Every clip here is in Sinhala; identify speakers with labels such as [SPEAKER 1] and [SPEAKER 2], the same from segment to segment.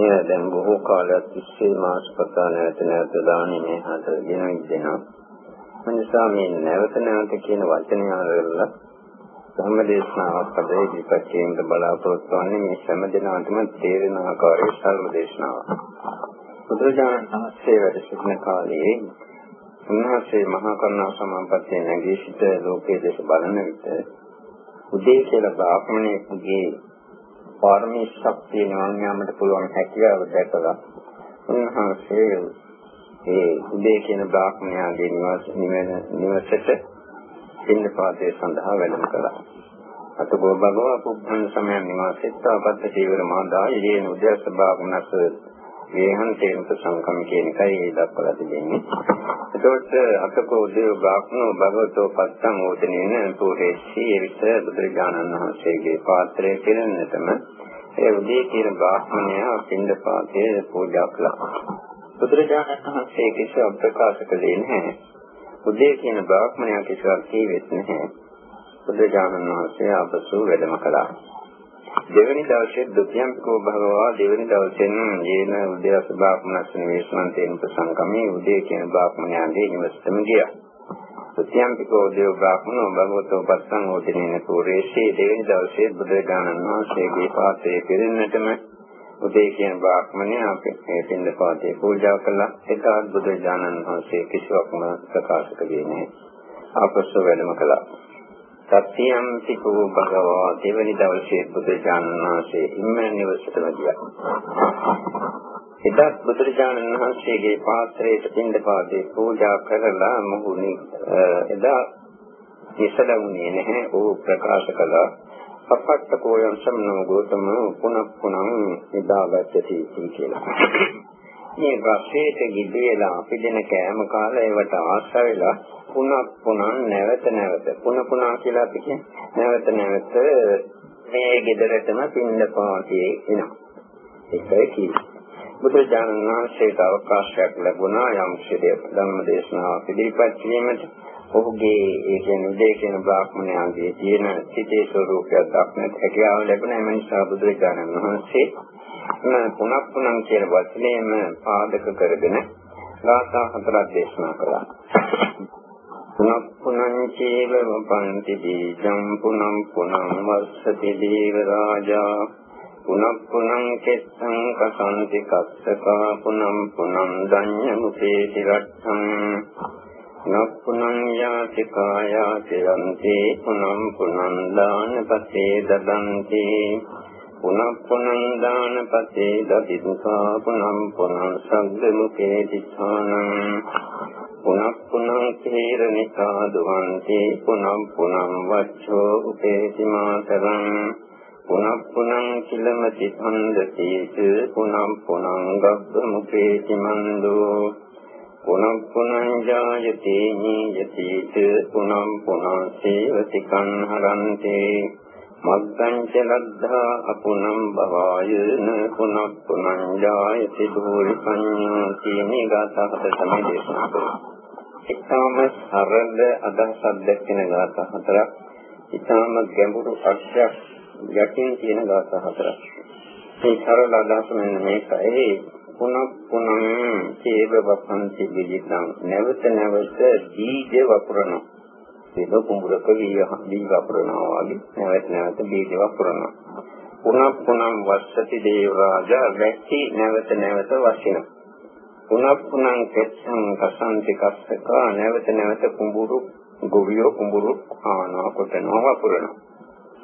[SPEAKER 1] එය දැන් බොහෝ කාලයක් තිස්සේ මාස පතා නැවත නැවත දාන්නේ හත ගෙන ඉදෙනවා. මනිසා මේ නැවත නැවත කියන වචනය අරලා ධර්මදේශනාවක් පදේ ඉදිරිපත් බලාපොරොත්තු වෙන්නේ මේ හැම දිනකටම තේරෙන ආකාරයේ සර්ව දේශනාවක්. බුදුරජාණන් වහන්සේ වැඩ සිටින කාලයේ උන්වහන්සේ මහා කරුණා සමාපත්තිය නැගී සිට ලෝකයේ දේශ බලන විට උදේ කියලා බ්‍රාහ්මණයෙකුගේ පාරමී ශක්තිය නිවන් යාමට පුළුවන් හැකියාව දැකලා උන්වහන්සේ ඒ උදේ කියන බ්‍රාහ්මණයාගේ නිවාස නිවසට පින්නපාතේ සඳහා වැඩම කළා. අතකෝ භගවා පුබ්බන් සමයන් නිවාසෙත් අපත්ත ජීවර මාදා ඊයේ උදේස බ්‍රාහ්මණස් වේහන් තේරුම් සංකම් කියන එකයි ඒ දක්වලා තිබෙන්නේ. එතකොට අතකෝ දේව බ්‍රාහ්මණෝ භගවතෝ පත්තං ඕතනේන පූර්ේසී එවිට බුදුරජාණන් වහන්සේගේ පාත්‍රය පිළින්නටම ඒ උදේ කියන බ්‍රාහ්මණයා පින්ඳ පාතේ පූජා කළා. බුදුරජාණන් වහන්සේ කිසිවක් ප්‍රකාශ කළේ නැහැ. උදේ කියන බ්‍රාහ්මණයා කිසිවක් කීවෙත් නැහැ. බුදුජානන වහන්සේ ආපසු වැඩම කළා. දෙවැනි දවසේ දුතියම්කෝ භගවා දෙවැනි දවසෙන් යේන උදේ සබ්‍රාහ්මණස්න වේස්මන්තේන ප්‍රසංගමේ උදේ කියන බ්‍රාහ්මණයාගේ නිවසටම ගියා. දුතියම්කෝ දේව බ්‍රාහ්මණෝ භගවතෝ පස්සං ඕදිනේන පූර්ේෂේ දෙවැනි දවසේ බුදුජානන වහන්සේගේ පාත්‍රයේ පිරින්නටම උදේ කියන බ්‍රාහ්මණය අපේ පින්ද පාතේ පූජා කළා. ඒකත් බුදුජානන් වහන්සේ කිසිවක්ම ප්‍රකාශ කළේ නැහැ. ආපසු වැඩම කළා. සත්‍යම් සිකෝ භගවා දෙවනි දවසේ බුදුජානන් වහන්සේ ඉන්න නිවසටම ගියා. එදා බුදුරජාණන් වහන්සේගේ පාත්‍රයට පින්ද පාතේ පූජා කරලා මොහුනි එදා ඉසලුනේ නැහැ. ਉਹ ප්‍රකාශ කළා. අපත්තකෝයම් සම්නෝ ගෝතම පුනක් පුනං ඉදාගත්තති කියලා. මේ රසයට ගිදේලා අපි දෙන කෑම කාලා ඒවට ආශ වෙලා පුනක් පුනං නැවත නැවත පුන පුනා කියලා අපි කියන්නේ නැවත නැවත මේ ගෙදරටම පින්න පාතියේ එනවා. ඒකයි කියන්නේ. බුදුරජාණන් වහන්සේට අවකාශයක් ලැබුණා යම් ශ්‍රේය ධර්ම දේශනාවක් ඉදිරිපත් කිරීමට. ඔහුගේ ඒ කියන්නේ උදේ කියන බ්‍රාහ්මණයාගේ තියෙන සිතේ ස්වરૂපයක් දක්නට හැකියාව ලැබුණ එම නිසා බුදුරජාණන් වහන්සේ පුනක් පුනක් කියන වචනයම පාදක කරගෙන ගාථා හතරක් දේශනා කළා. පුනක් පුනං චේව වපන්ති දීජං පුනං පුනං වස්සති දේව රාජා පුනක් පුනං කෙත්තං කසන්ති කස්සකා පුනං පුනං දඤ්ඤ මුපේති රට්ඨං නප්පුනං යාති කායාති රන්ති පුනං පුනං දානපතේ දදන්ති. පුනං පුනං දානපතේ දදිත්වා පුනං පුනං සග්ගමුකේ දිඨානං පුනං පුනං තේරනිකා දුවන්ති පුනං පුනං වච්ඡෝ උපේති මාතරං. පුනං පුනං කිලමති ඡන්දති පුනං පුනං ගබ්බමුකේ මන්දෝ පුනං පුනං ජායති නීයති පුනං පුනං සේවති කන්හරන්තේ මග්ගං ච ලද්ධා අපුනං භවායන පුනං පුනං ජායති ධූරි පඤ්ඤාති නිගතහත තමයි දේශනා කරන්නේ. ඊටම සරල අදහසක් දැක්කෙන ගාථා හතරක්. ඊටම ගැඹුරු අර්ථයක් යටින් තියෙන ගාථා හතරක්. මේ සරල අදහස මෙන්න මේකයි. පුනක් පුනං චේව වසන්ති විදිතං නැවත නැවත බීජ වපුරනවා ඒක කුඹරක බීජ වපුරනවා වගේ නැවත නැවත බීජ වපුරනවා පුනක් පුනං වස්සති දේව රාජා වැක්ටි නැවත නැවත වසිනවා පුනක් පුනං කෙච්ඡං කසන්ති කස්සක නැවත නැවත කුඹුරු ගොවියෝ කුඹුරු ආනවා කොටනවා වපුරනවා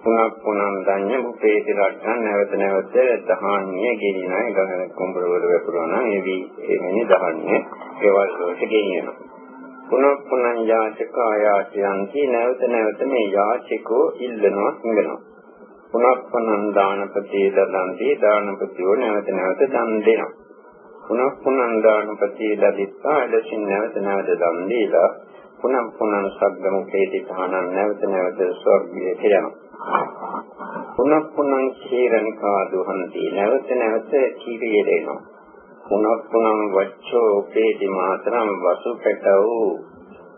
[SPEAKER 1] පුනක් පුනන් දඤ්ඤ මුපේති රට්ටන් නැවත නැවත දහාන්‍ය ගෙනියන ගහන කුඹර වල වැපුරන එවි. එමෙනි දහාන්‍ය ඒවල් වලට ගෙනියනවා. පුනක් පුනන් යාචක ආයාචයන්ති නැවත නැවත මේ යාචකෝ ඉල්ලනවා ඉංගනවා පුනක් පුනන් දානපති දදන්ති. දානපතියෝ නැවත නැවත දන් දෙනවා. පුනක් පුනන් දානපති දදිත්තා එලෙසින් නැවත නැවත දන් දීලා පුනක් පුනන් සග්ගමුපේති තහනන් නැවත නැවත ස්වර්ගයේ යනවා පුනක් පුනං ක්ෂීරනිකා දුහන්ති නැවත නැවත කීරිය දෙනවා පුනක් පුනං වච්චෝ පේති මාතරම් වසුපෙටව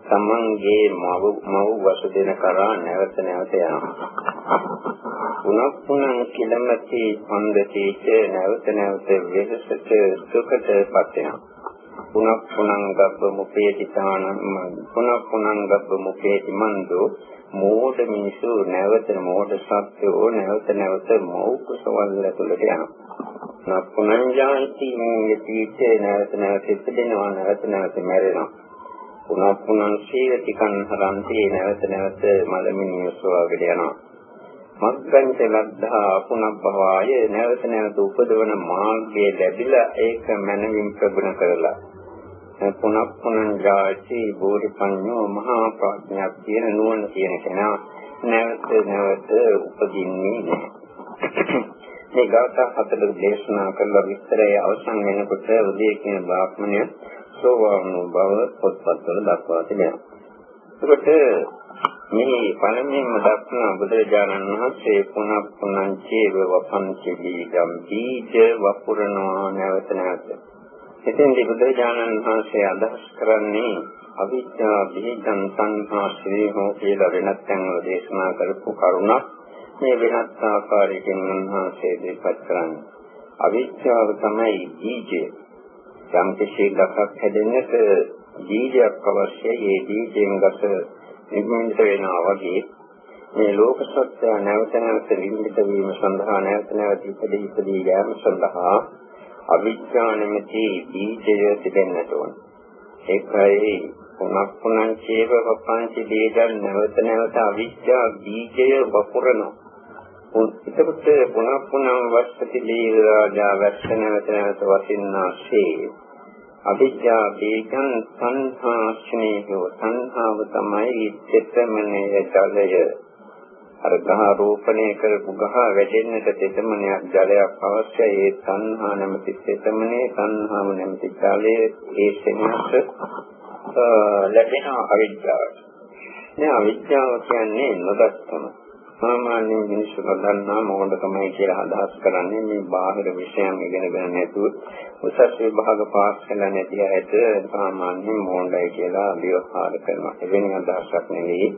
[SPEAKER 1] තමන්ගේ මව මව වසු දෙන කරා නැවත නැවත යනවා පුනක් පුනං කිලමති ඡන්දතිච නැවත නැවත වෙහසට දුකට පත් වෙනවා. පුනක් පුනං ගබ්බ මුපේති තාන පුනක් පුනං ගබ්බ මුපේති මන්දෝ මෝඩ මිනිසු නැවත මෝඩ සත්‍යෝ නැවත නැවත මෞ කුසවල ඇතුළට යනවා. පුනං ජාන්ති යතිච නැවත නැවත ඉපදෙනවා නැවත නැවත මැරෙනවා. පුනක් පුනං සීලතිකං හරන්ති නැවත නැවත මලමිනිය සෝවාගෙන යනවා. මග්ගංච ලද්ධා පුනබ්බවාය නැවත නැවත උපදවන මාර්ගය ලැබිලා ඒක මනමින් ප්‍රගුණ කරලා පුනක් පුනං ජාති බෝධිපඤ්ඤෝ මහා ප්‍රඥාවක් තියෙන නුවණ තියෙන කෙනා නැවත නැවත උපදින්නේ නැහැ. මේ ගාථා හතර දේශනා කළ විස්තරය අවසන් වෙනකොට උදේ කියන බ්‍රාහ්මණය සෝවාන් බව පොත්පත්වල දක්වා තිබෙනවා. ඒකට මේ පළමුවෙන්ම දක්වන බුදුරජාණන් වහන්සේ පුනක් පුනං චේව වපංච දීගම් බීජ වපුරනවා නැවත නැවත. එතෙන්දී බුදුරජාණන් වහන්සේ අදහස් කරන්නේ අවිද්‍යා බීජං සංහා ශ්‍රේහෝ කියලා වෙනත් තැන්වල දේශනා කරපු කරුණක් මේ වෙනත් ආකාරයකින් උන්වහන්සේ දෙපත් කරන්නේ. අවිද්‍යාව තමයි බීජය. යම් කිසි ගසක් හැදෙන්නට බීජයක් අවශ්‍යයි. ඒ බීජයෙන් ගස නිර්මිත වෙනවා වගේ මේ ලෝක සත්‍ය නැවත නැවත නිර්මිත වීම සඳහා නැවත නැවත ඉපදී ඉපදී යාම සඳහා අවිඥා නැමැති බීජය තිබෙන්නට ඕන. ඒකයි පුනක් පුනං චේව වපංචි බීජල් නැවත නැවත අවිඥා බීජය වපුරනවා. එතකොට පුනක් පුනං වස්සති දීරාජා වැස්ස නැවත නැවත වසින්නාසේ අවිද්‍යා බීජං සංහාස්නේහෝ සංහාව තමයි චිත්තමනේ ජලය අර ගහ රෝපණය කරපු ගහ වැටෙන්නට තෙතමනයක් ජලයක් අවශ්‍යයි ඒ සංහා නැමැති තෙතමනේ සංහාව නැමැති ජලය ඒ සෙනහස ලැබෙන අවිද්‍යාවට. මේ අවිද්‍යාව කියන්නේ නොදක්කම. සාමාන්‍ය මිනිස්සු නොදන්නා මොහොතකමයි කියලා අදහස් කරන්නේ මේ බාහිර විෂයන් ඉගෙනගෙන නැතුව උසස් විභාග පාස් කළා නැති අයට සාමාන්‍යයෙන් මොණ්ඩයි කියලා විවහාර කරනවා. එවැනි අදහසක් නෙවෙයි.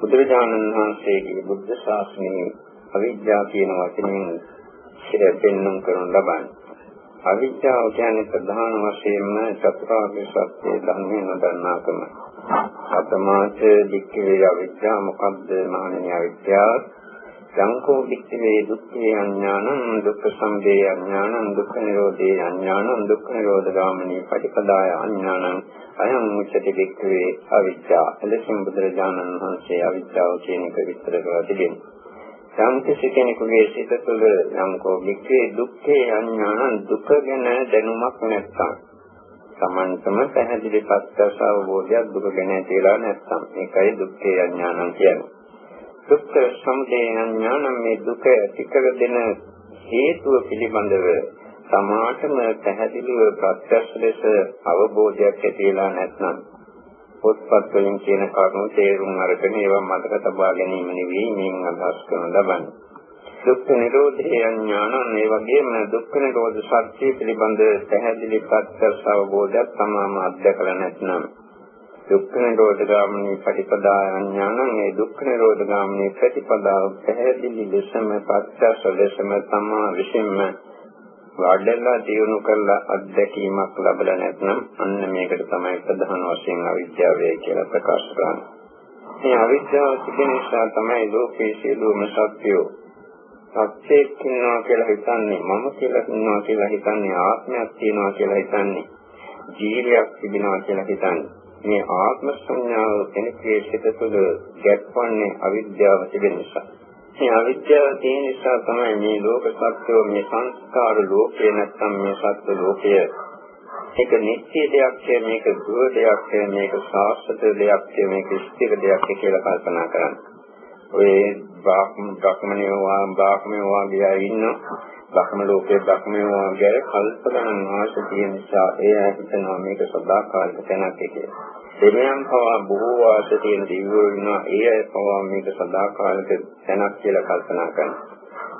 [SPEAKER 1] බුදුරජාණන් වහන්සේගේ බුද්ධ ශාසනයේ අවිද්‍යාව කියන වචනයෙන් පෙන්වුම් කරන ලබන්නේ. අවිද්‍යාව කියන්නේ ප්‍රධාන වශයෙන්ම චතුරාර්ය සත්‍ය ධර්මය නොදන්නාකම. අතමාච දික්කේ අවිද්‍යාව මොකද්ද? මානිය අවිද්‍යාව සංකෝ දික්කේ දුක්ඛේ අඥානං දුක්ඛ සමුදය අඥානං දුක්ඛ නිරෝධේ අඥානං දුක්ඛ නිරෝධ ගාමිනී පටිපදාය අඥානං අයං මුච්චති දික්කේ අවිද්‍යාව. එලෙසින් බුදුරජාණන් වහන්සේ අවිද්‍යාව කියන එක විස්තර කරලා තිබෙනවා. සංකේත කෙනෙකුගේ සිත තුළ යම්කෝ වික්‍රේ දුක්ඛේ අඥානං දුක ගැන දැනුමක් නැත්නම් සමන්තම පැහැදිලි පස්ස අවබෝධයක් දුක ගැන කියලා නැත්නම් ඒකයි දුක්ඛේ අඥානං කියන්නේ. දුක්ඛ සමුදය අඥානං මේ දුක ටිකක දෙන හේතුව පිළිබඳව සමාතම පැහැදිලිව ප්‍රත්‍යක්ෂ ලෙස අවබෝධයක් ඇතිලා නැත්නම් පොත්පත් වලින් කියන කරුණු තේරුම් අරගෙන ඒවා මතක තබා ගැනීම නෙවෙයි මේන් අදහස් කරන ලබන්නේ. දුක්ඛ නිරෝධය ඥානං මේ වගේම දුක්ඛ නිරෝධ සත්‍ය පිළිබඳ පැහැදිලි පත්‍ර අවබෝධයක් තමාම අධ්‍යක්ෂ නැත්නම් දුක්ඛ නිරෝධ ගාමිනී ප්‍රතිපදා ඥානං මේ දුක්ඛ නිරෝධ ගාමිනී ප්‍රතිපදාව පැහැදිලි ලෙසම පත්‍ර ලෙසම තමා විසින්ම වඩලා දියුණු කරලා අත්දැකීමක් ලැබලා නැත්නම් අන්න මේකට තමයි ප්‍රධාන වශයෙන් අවිද්‍යාව කියලා ප්‍රකාශ කරන්නේ. මේ අවිද්‍යාව තිබෙන නිසා තමයි ලෝකයේ සියලුම සත්‍යෝ සත්‍යයක් ඉන්නවා කියලා හිතන්නේ මම කියලා ඉන්නවා කියලා හිතන්නේ ආත්මයක් තියෙනවා කියලා හිතන්නේ ජීවියක් තිබෙනවා කියලා හිතන්නේ මේ ආත්ම සංඥාව කෙනෙකුගේ සිත තුළ ගැටවන්නේ අවිද්‍යාව තිබෙන නිසා. මේ අවිද්‍යාව තියෙන නිසා තමයි මේ ලෝක සත්‍යෝ මේ සංස්කාර ලෝකේ නැත්තම් මේ සත්‍ය ලෝකය ඒක නිත්‍ය දෙයක් මේක දුර දෙයක් මේක සාස්වත දෙයක් මේක ස්ථිර දෙයක් කියලා කල්පනා කරන්නේ. ඔය බ්‍රාහ්මණයෝ වා බ්‍රාහ්මණයෝ වාගේ ඉන්න බ්‍රහ්ම ලෝකයේ බ්‍රහ්මයෝ වාගේ කල්ප ගණන් වාස තියෙන නිසා ඒ හිතනවා මේක සදාකාලික තැනක් කියලා. දෙවියන් පවා බොහෝ වාස තියෙන දිව්‍යෝ වෙනවා ඒ අය පවා මේක සදාකාලික තැනක් කියලා කල්පනා කරනවා.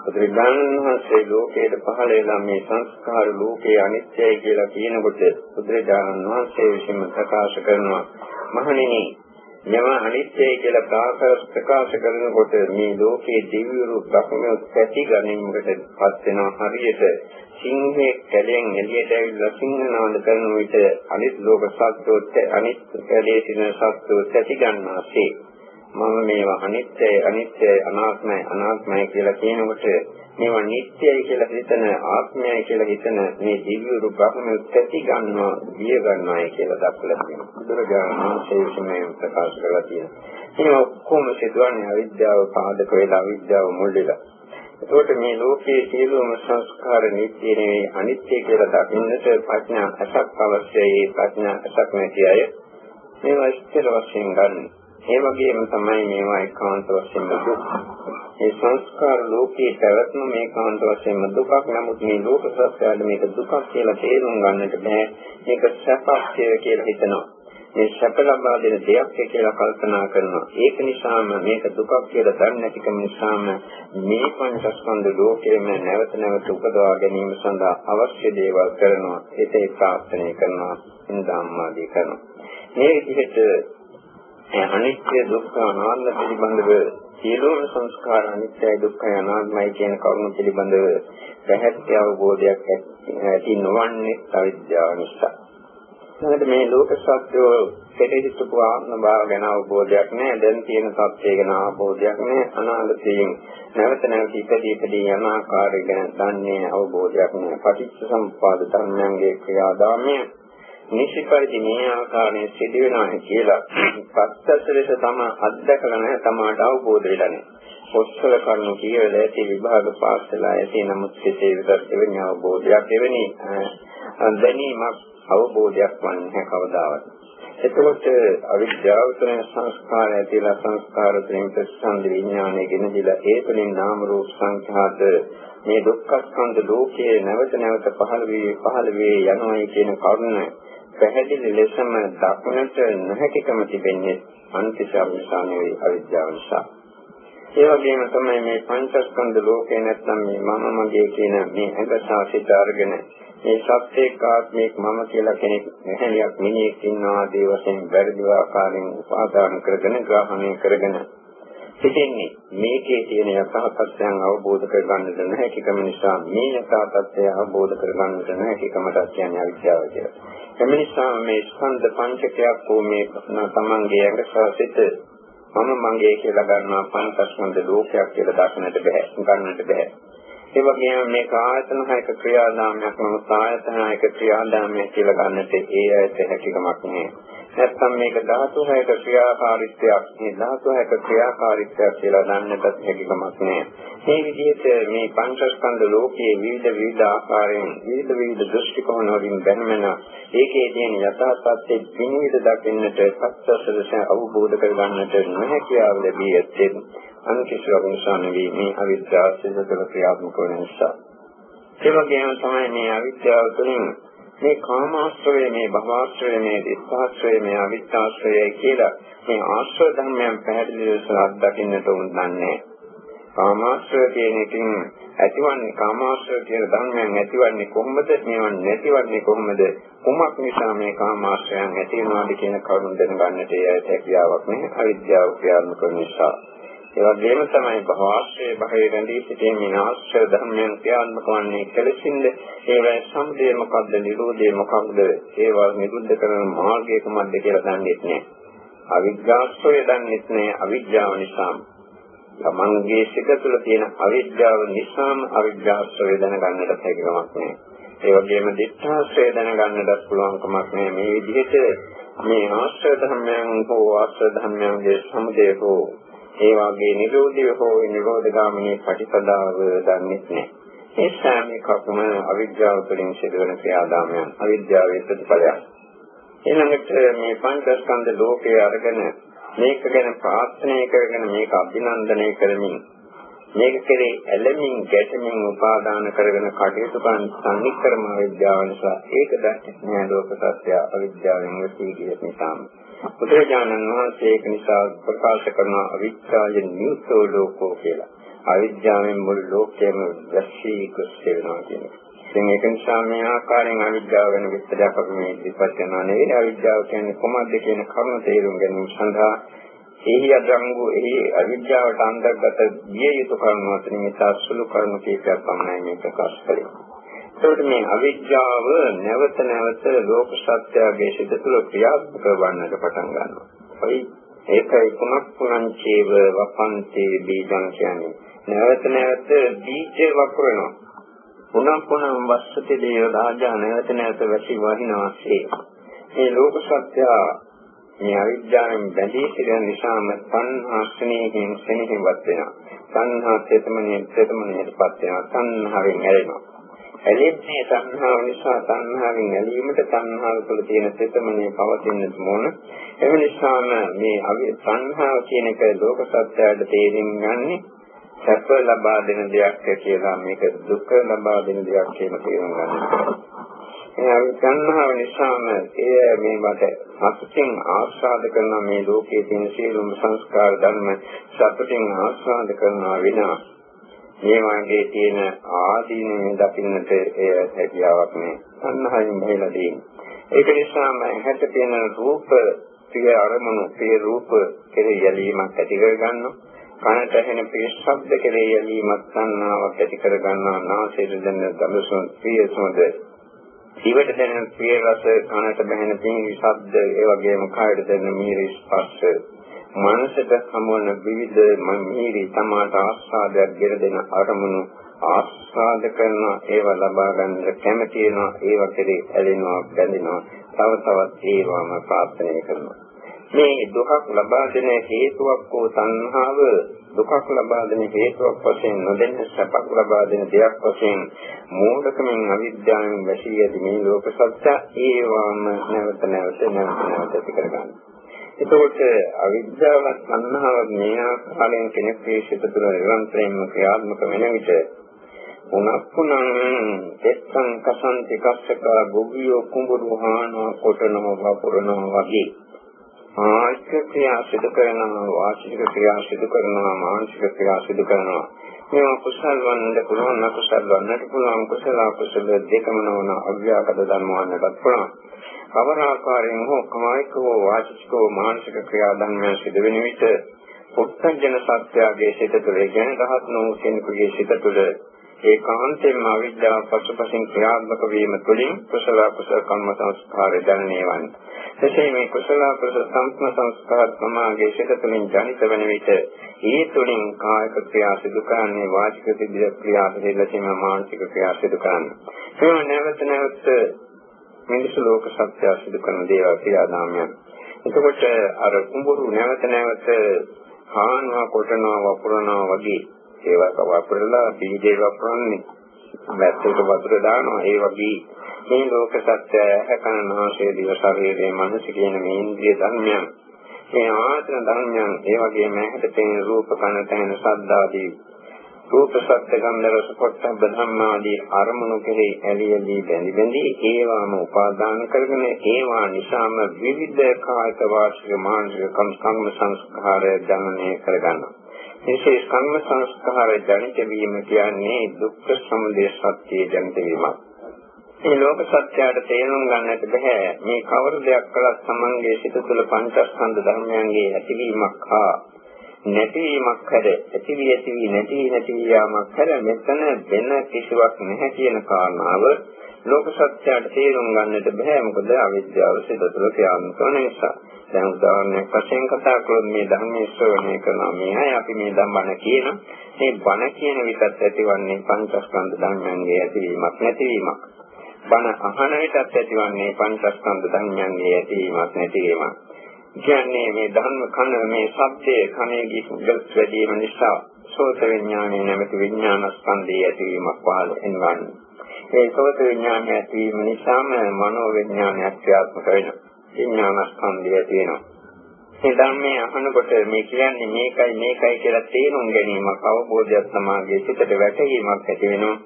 [SPEAKER 1] බුදුරජාණන් වහන්සේ ලෝකයට පහළ වෙලා මේ සංස්කාර ලෝකයේ අනිත්‍යයි කියලා කියනකොට බුදුරජාණන් වහන්සේ විසින්ම ප්‍රකාශ කරනවා මහණෙනි යම අනිත්‍යයි කියලා ප්‍රකාශ ප්‍රකාශ කරනකොට මේ ලෝකයේ දිව්‍ය රූප ධර්මයේ පැති ගැනීමකට පත් වෙනවා. හරියට සිංහේ කැලෙන් එළියට ඇවිල්ලා සිංහනාද කරන විට අනිත් ලෝක සත්‍යෝත් අනිත් කැලේ සිටින සත්‍යෝත් ඇති ගන්නාසේ මම මේවා අනිත්‍යයි අනිත්‍යයි අනාත්මයි අනාත්මයි කියලා කියනකොට මේවා නිට්ටයයි කියලා හිතන ආත්මයයි කියලා හිතන මේ දිව්‍ය රූප බ්‍රහ්ම ප්‍රති ගන්නවා විය ගන්නවායි කියලා දක්වලා තියෙනවා. බුදුරජාණන් වහන්සේ විසින් ප්‍රකාශ කරලා තියෙනවා. මේ ඔක්කොම සිදුවන්නේ අවිද්‍යාව පාදක වෙලා අවිද්‍යාව මුල් වෙලා. ඒකට මේ ලෝකයේ සියලුම සංස්කාර නිත්‍ය නෙවෙයි අනිත්‍ය කියලා දකින්නට ප්‍රඥා අසක් අවශ්‍යයි ප්‍රඥා අසක් නැති අය මේවා ස්ථිර වශයෙන් ගන්න. ඒ වගේම තමයි මේවා ඒකාන්ත වශයෙන්ම දුක්. මේ සංස්කාර ලෝකයේ පැවැත්ම මේකාන්ත වශයෙන්ම දුකක්. නමුත් මේ ලෝක සත්‍යයද මේක දුකක් කියලා තේරුම් ගන්නට බෑ. මේක සැපක් කියලා හිතනවා. මේ සැප ලබා දෙන දෙයක් කියලා කල්පනා කරනවා. ඒක නිසාම මේක දුකක් කියලා දන්නේ නැතිකම නිසාම මේ පංචස්කන්ධ ලෝකයේම නැවත නැවත උපදවා ගැනීම සඳහා අවශ්‍ය දේවල් කරනවා. ඒකේ ප්‍රාර්ථනා කරනවා. ඉන්දාම්මාදී කරනවා. මේ විදිහට අනිත්‍ය දුක්ඛ අනාත්ම පිළිබඳව සියලුම සංස්කාර අනිත්‍යයි දුක්ඛයි අනාත්මයි කියන කරුණු පිළිබඳව පැහැදිලි අවබෝධයක් ඇති නොවන්නේ අවිද්‍යාව නිසා. නැත්නම් මේ ලෝක සත්‍යෝ දෙහිතුපු ආත්ම භාව ගැන අවබෝධයක් නැහැ. දැන් තියෙන සත්‍යය ගැන අවබෝධයක් නැහැ. අනාගතයෙන් නැවත නැවත ඉපදී ඉපදී යන ආකාරය ගැන දන්නේ අවබෝධයක් නැහැ. පටිච්ච සමුප්පාද ධර්මයන්ගේ ක්‍රියාදාමය නිසිපරිදි මේ ආකාරයෙන් සිදු වෙනවා කියලා පස්සස් ලෙස තම අත්දකලා නැහැ. තමාට අවබෝධ වෙලා නැහැ. පොත්වල කරුණු කියවලා ඇති විභාග පාස් වෙලා ඇති නමුත් සිතේ විතර එවැනි අවබෝධයක් එවැනි දැනීමක් අවබෝධයක් වන්නේ කවදාවත්. එතකොට අවිද්‍යාව තුළ සංස්කාර ඇතිලා සංස්කාර තුළින් ප්‍රසන්න විඥානය ගෙනදිලා ඒ තුළින් නාම රූප සංඛාත මේ දුක්ඛ ස්කන්ධ ලෝකයේ නැවත නැවත පහළ වී පහළ වී යනවායි කියන කරුණ පැහැදිලි ලෙසම දක්නට නොහැකිකම තිබෙන්නේ අන්තිශාව නිසා නෙවෙයි අවිද්‍යාව නිසා. ඒ වගේම තමයි මේ පංචස්කන්ධ ලෝකේ නැත්නම් මේ මම මගේ කියන මේ ඇඟ සාසිත අරගෙන මේ සත්‍යයක් ආත්මයක් මම කියලා කෙනෙක් නැහැලියක් මිනිහෙක් ඉන්නවා ආදී වශයෙන් වැරදි ආකාරයෙන් උපාදාන කරගෙන ග්‍රහණය කරගෙන සිටින්නේ මේකේ තියෙන යථාර්ථයන් අවබෝධ කරගන්නට නැතිකම නිසා මේ යථාර්ථය අවබෝධ කරගන්නට නැතිකමට කියන්නේ අවිද්‍යාව කියලා. එම නිසා මේ ස්කන්ධ පංචකයක් වූ මේ තමන්ගේ අංගසාසිත මම මගේ කියලා ගන්නවා පංචස්කන්ධ ලෝකයක් කියලා දක්නට බෑ. ගන්නට බෑ. ඒ වගේම මේක ආයතන හයක ක්‍රියාදාමයක් නමුත් ආයතන හයක ක්‍රියාදාමයක් කියලා ගන්නට ඒ ඇයට හැකියාවක් නෑ. නැත්නම් මේක ධාතු හයක ක්‍රියාකාරීත්වයක් මේ ධාතු හයක ක්‍රියාකාරීත්වයක් කියලා ගන්නට හැකියාවක් නෑ. මේ විදිහට මේ පංචස්කන්ධ ලෝකයේ විවිධ විවිධ ආකාරයෙන් විවිධ විවිධ දෘෂ්ටි කෝණ වලින් දැනමන ඒකේ තියෙන යථා තත්ත්වෙ විනිවිද දකින්නට සත්‍යසලස අවබෝධ කරගන්නට නොහැකියාව ලැබී ඇත්තේ අනිකිසියක් නිසා නෙවෙයි මේ අවිද්‍යාව සිදුකල ක්‍රියාත්මක වන නිසා. ඒ වගේම තමයි මේ අවිද්‍යාව තුළින් මේ කාමාශ්‍රය මේ භවආශ්‍රය මේ දිස්ත්‍ාශ්‍රය මේ අවිද්‍යාශ්‍රය කියලා මේ ආශ්‍රය ධර්මයන් පැහැදිලි ලෙස අත්දකින්නට උන්දන්නේ. කාමාශ්‍රය කියන එකෙන් ඇතිවන්නේ කාමාශ්‍රය කියන ධර්මයන් ඇතිවන්නේ කොහොමද මේවන් නැතිවන්නේ කොහොමද කුමක් නිසා මේ කාමාශ්‍රයන් ඇති වෙනවද කියන කරුණ දැනගන්නට ඒ හැකියාවක් නැහැ අවිද්‍යාව ක්‍රියාත්මක නිසා. ඒ වගේම තමයි භවආශ්‍රය භවයේ රැඳී සිටීමේ ආශ්‍රය ධර්මයන් ක්‍රියාත්මක වන්නේ කෙලෙසින්ද? ඒවැ සම්දේ මොකද්ද? නිරෝධය මොකක්ද ඒවා නිරුද්ධ කරන මාර්ගය කොහොමද කියලා දන්නේ නැහැ. අවිද්‍යාශ්‍රය දන්නේ නැහැ. අවිද්‍යාව නිසා තමන්ගේ සිත තුළ තියෙන අවිද්‍යාව නිසාම අවිද්‍යාශ්‍රය දැනගන්නට හැකියාවක් නැහැ. ඒ වගේම දිඨාශ්‍රය දැනගන්නටත් පුළුවන් කමක් නැහැ. මේ විදිහට මේ ආශ්‍රය ධර්මයන් හෝ ආශ්‍රය ධර්මයන්ගේ සමුදය හෝ ඒ වගේ නිරෝධය හෝ නිරෝධගාමිනී ප්‍රතිපදාව දන්නේ නැහැ. ඒ සෑම එකක්ම අවිද්‍යාව තුළින් සිදුවන ක්‍රියාදාමයන් අවිද්‍යාවේ ප්‍රතිඵලයක්. ඊළඟට මේ පංචස්කන්ධ ලෝකයේ අරගෙන මේක ගැන ප්‍රාර්ථනා කරගෙන මේක අභිනන්දනය කරමින් මේක කෙරේ ඇලෙමින් ගැටෙමින් උපාදාන කරගෙන කටයුතු කරන සංනික්‍රම විද්‍යාව නිසා ඒක දැක්කේ ලෝක සත්‍ය අවිද්‍යාවෙන් වෙසී ගිය නිසා බුදුරජාණන් වහන්සේ ඒක නිසා ප්‍රකාශ කරන අවිද්‍යාවෙන් නියුතෝ ලෝකෝ කියලා. අවිද්‍යාවෙන් මුළු ලෝකයම වැසී කුස් වෙනවා කියන එක. ඉතින් ඒක නිසා මේ ආකාරයෙන් අවිද්‍යාව ගැන විස්තරයක් අපි මේ ඉස්පත් කරනවා නෙවෙයි අවිද්‍යාව කියන්නේ කොහොමද කියන කරුණ තේරුම් ගැනීම සඳහා එහි අදංගු එහි අවිද්‍යාවට අන්තර්ගත විය යුතු කරුණු අතර නිසා සුළු කරුණු කීපයක් පමණයි මේ ප්‍රකාශ කරන්නේ. ඒකට මේ අවිද්‍යාව නැවත නැවත ලෝක සත්‍යයේ සිට තුළ ක්‍රියාත්මක වන්නට පටන් ගන්නවා. ඔයි ඒකයි පුනක් පුනංචේව වපන්තේ බීජං කියන්නේ. නැවත නැවත බීජ වපුරනවා. පුනක් පුනම් වස්සති දේව රාජා නැවත නැවත වැසි වහිනවාසේ. මේ ලෝක සත්‍ය මේ අවිද්‍යාවෙන් බැඳී සිටින නිසාම සංහා ස්නේහයෙන් ස්නේහවත් වෙනවා. සංහා චේතමනේ චේතමනේටපත් වෙනවා. සංහාවෙන් ඇලෙනවා. ඇලෙන්නේ සංහාව නිසා සංහාවෙන් ඇලීමට සංහාව තුළ තියෙන චේතමනේ පවතින මොන. එම නිසාම මේ සංහාව කියන එක ලෝක සත්‍යයට තේරුම් ගන්නේ සැප ලබා දෙන දෙයක් කියලා මේක දුක ලබා දෙන දෙයක් කියලා තේරුම් ගන්නවා. එහෙනම් සංහාව නිසාම එය මේ මත සතුටින් ආස්වාද කරන මේ ලෝකයේ තියෙන සියලුම සංස්කාර ධර්ම සතුටින් ආස්වාද කරනවා විනා මේ වගේ තියෙන ආදීනමේ දකින්නට එය හැකියාවක් නෑ. සංහාවෙන් බහෙලා තියෙන්නේ. ඒක නිසාම හැට තියෙන රූප ප්‍රිය අරමුණු ප්‍රිය රූප කෙරෙහි යැලීමක් ඇති කර ගන්නවා. කනට ඇහෙන ප්‍රිය ශබ්ද කෙරෙහි යැලීමක් සංනාවක් ඇති කර ගන්නවා නාසයට දැනෙන දමසුන් ප්‍රිය සුවඳ දිවට දැනෙන ප්‍රිය රස කනට බැහැෙන පිංගි ශබ්ද ඒ වගේම කායට දැනෙන මිහිරි ස්පර්ශ මනසට සමවන විවිධ මිහිරි තමාට ආස්වාදයක් ගෙන දෙන අරමුණු ආස්වාද කරන ඒවා ලබා ගන්නට කැමති වෙනවා. ඒවා කෙරෙහි ඇලෙනවා බැඳෙනවා. තව තවත් ඒවාම ප්‍රාර්ථනා කරනවා. මේ දුකක් ලබා දෙන හේතුවක් වූ සංහාව දුකක් ලබා දෙන හේතුවක් වශයෙන් නොදෙන්න සැපක් ලබා දෙන දෙයක් වශයෙන් මෝඩකමින් අවිද්‍යාවෙන් වැසී ඇති මේ ලෝක සත්‍ය ඒවම නැවත නැවත නැවත නැවත ඇති කරගන්න. එතකොට අවිද්‍යාව සංහාව මේ ආකාරයෙන් කෙනෙකුගේ සිත තුළ නිරන්තරයෙන්ම ක්‍රියාත්මක වෙන විට උනප්පුනං දෙත්තං කසන්ති කස්සක ගොවියෝ කුඹුරු හානවා කොටනවා වපුරනවා වගේ. ආර්ථික ක්‍රියා සිදු කරනවා වාචික ක්‍රියා සිදු කරනවා මානසික ක්‍රියා සිදු කරනවා. මේවා කුසල් වන්නට පුළුවන් අකුසල් වන්නට පුළුවන්. කුසල අකුසල දෙකම නොවන අව්‍යාකට ධර්ම වන්නටත් පුළුවන්. කවර ආකාරයෙන් හෝ කායික හෝ වාචික හෝ මානසික ක්‍රියා ධර්මයන් සිදු වෙන විට පුත්තජන සත්‍යයේ සිට තුළ ගැන රහත් නොවු කෙනෙකුගේ සිට තුළ ඒකාන්තයෙන්ම අවිද්‍යාව පසුපසින් ක්‍රියාත්මක වීම තුළින් කුසල කුසල කර්ම සංස්කාරය දැනණේ වන්නේ. එසේ මේ කුසල කුසල සම්ම සංස්කාර සමාගයේ සිට තුළින් ජනිත වන විට ඒ තුළින් කායික ක්‍රියා සිදු කරන්නේ වාචික ක්‍රියා සිදුලසීම මානසික ක්‍රියා සිදු කරන්නේ. ඒ නැවත නැවත මිනිස් ලෝක සත්‍ය සිදු කරන දේවල් ක්‍රියාදාමයන්. එතකොට අර කුඹුරු නැවත නැවත හානවා කොටනවා වපුරනවා වගේ ඒවා වපුරලා බීජේ වපුරන්නේ වැස්සට වතුර දානවා. ඒ වගේ මේ ලෝක සත්‍ය හැකන නාසය දිව ශරීරයේ මනස කියන මේ ඉන්ද්‍රිය ධර්මයන්. මේ ආත්ම ධර්මයන් ඒ වගේම ඇහැට පෙනෙන රූප කන තැන ශබ්ද ආදී රූප සත්‍ය ගන්ධ රස පොට්ටබ්බ ධම්මාදී අරමුණු කෙරෙහි ඇලි ඇලි බැඳි බැඳි ඒවාම උපාදාන කරගෙන ඒවා නිසාම විවිධ කායික වාචික මානසික කම්ම සංස්කාරය ජනනය කරගන්නවා. එසේ කර්ම සංස්කාර ජනිත වීම කියන්නේ දුක්ඛ සමුදය සත්‍යය ජනිත වීමක්. මේ ලෝක සත්‍යයට තේරුම් ගන්නට බෑ මේ කවර දෙයක් කළත් Tamange සිත තුළ පංචස්කන්ධ ධර්මයන්ගේ ඇතිවීමක් හා නැතිවීමක් හැර ඇති වී ඇති වී නැති නැති යාමක් හැර මෙතන වෙන කිසිවක් නැහැ කියන කාරණාව ලෝක සත්‍යයට තේරුම් ගන්නට බෑ මොකද අවිද්‍යාව සිත තුළ ක්‍රියාත්මක වන නිසා. දැන් උදාහරණයක් වශයෙන් කතා කළොත් මේ ධර්මයේ ශ්‍රවණය කරනවා මේ අය අපි මේ ධම්මන කියන මේ බණ කියන විටත් ඇතිවන්නේ පංචස්කන්ධ ධර්මයන්ගේ ඇතිවීමක් නැතිවීමක්. බණ අහන විටත් ඇතිවන්නේ පංචස්කන්ධ ධර්මයන්ගේ ඇතිවීමක් නැතිවීමක්. කියන්නේ මේ ධර්ම කන මේ සත්‍යයේ කනේ ගිහින් වැඩි වීම නිසා සෝත විඥානයේ නැමැති විඥාන ස්කන්ධයේ ඇතිවීමක් පහළ වෙනවා. ඒ සෝත විඥානය ඇතිවීම නිසාම මනෝ විඥානයක් ක්‍රියාත්මක වෙනවා. විඥානස්කන්ධය තියෙනවා. මේ ධර්මයේ අහනකොට මේ කියන්නේ මේකයි මේකයි කියලා තේරුම් ගැනීමක් අවබෝධයක් සමාගයේ සිතට වැටහීමක් ඇති වෙනවා.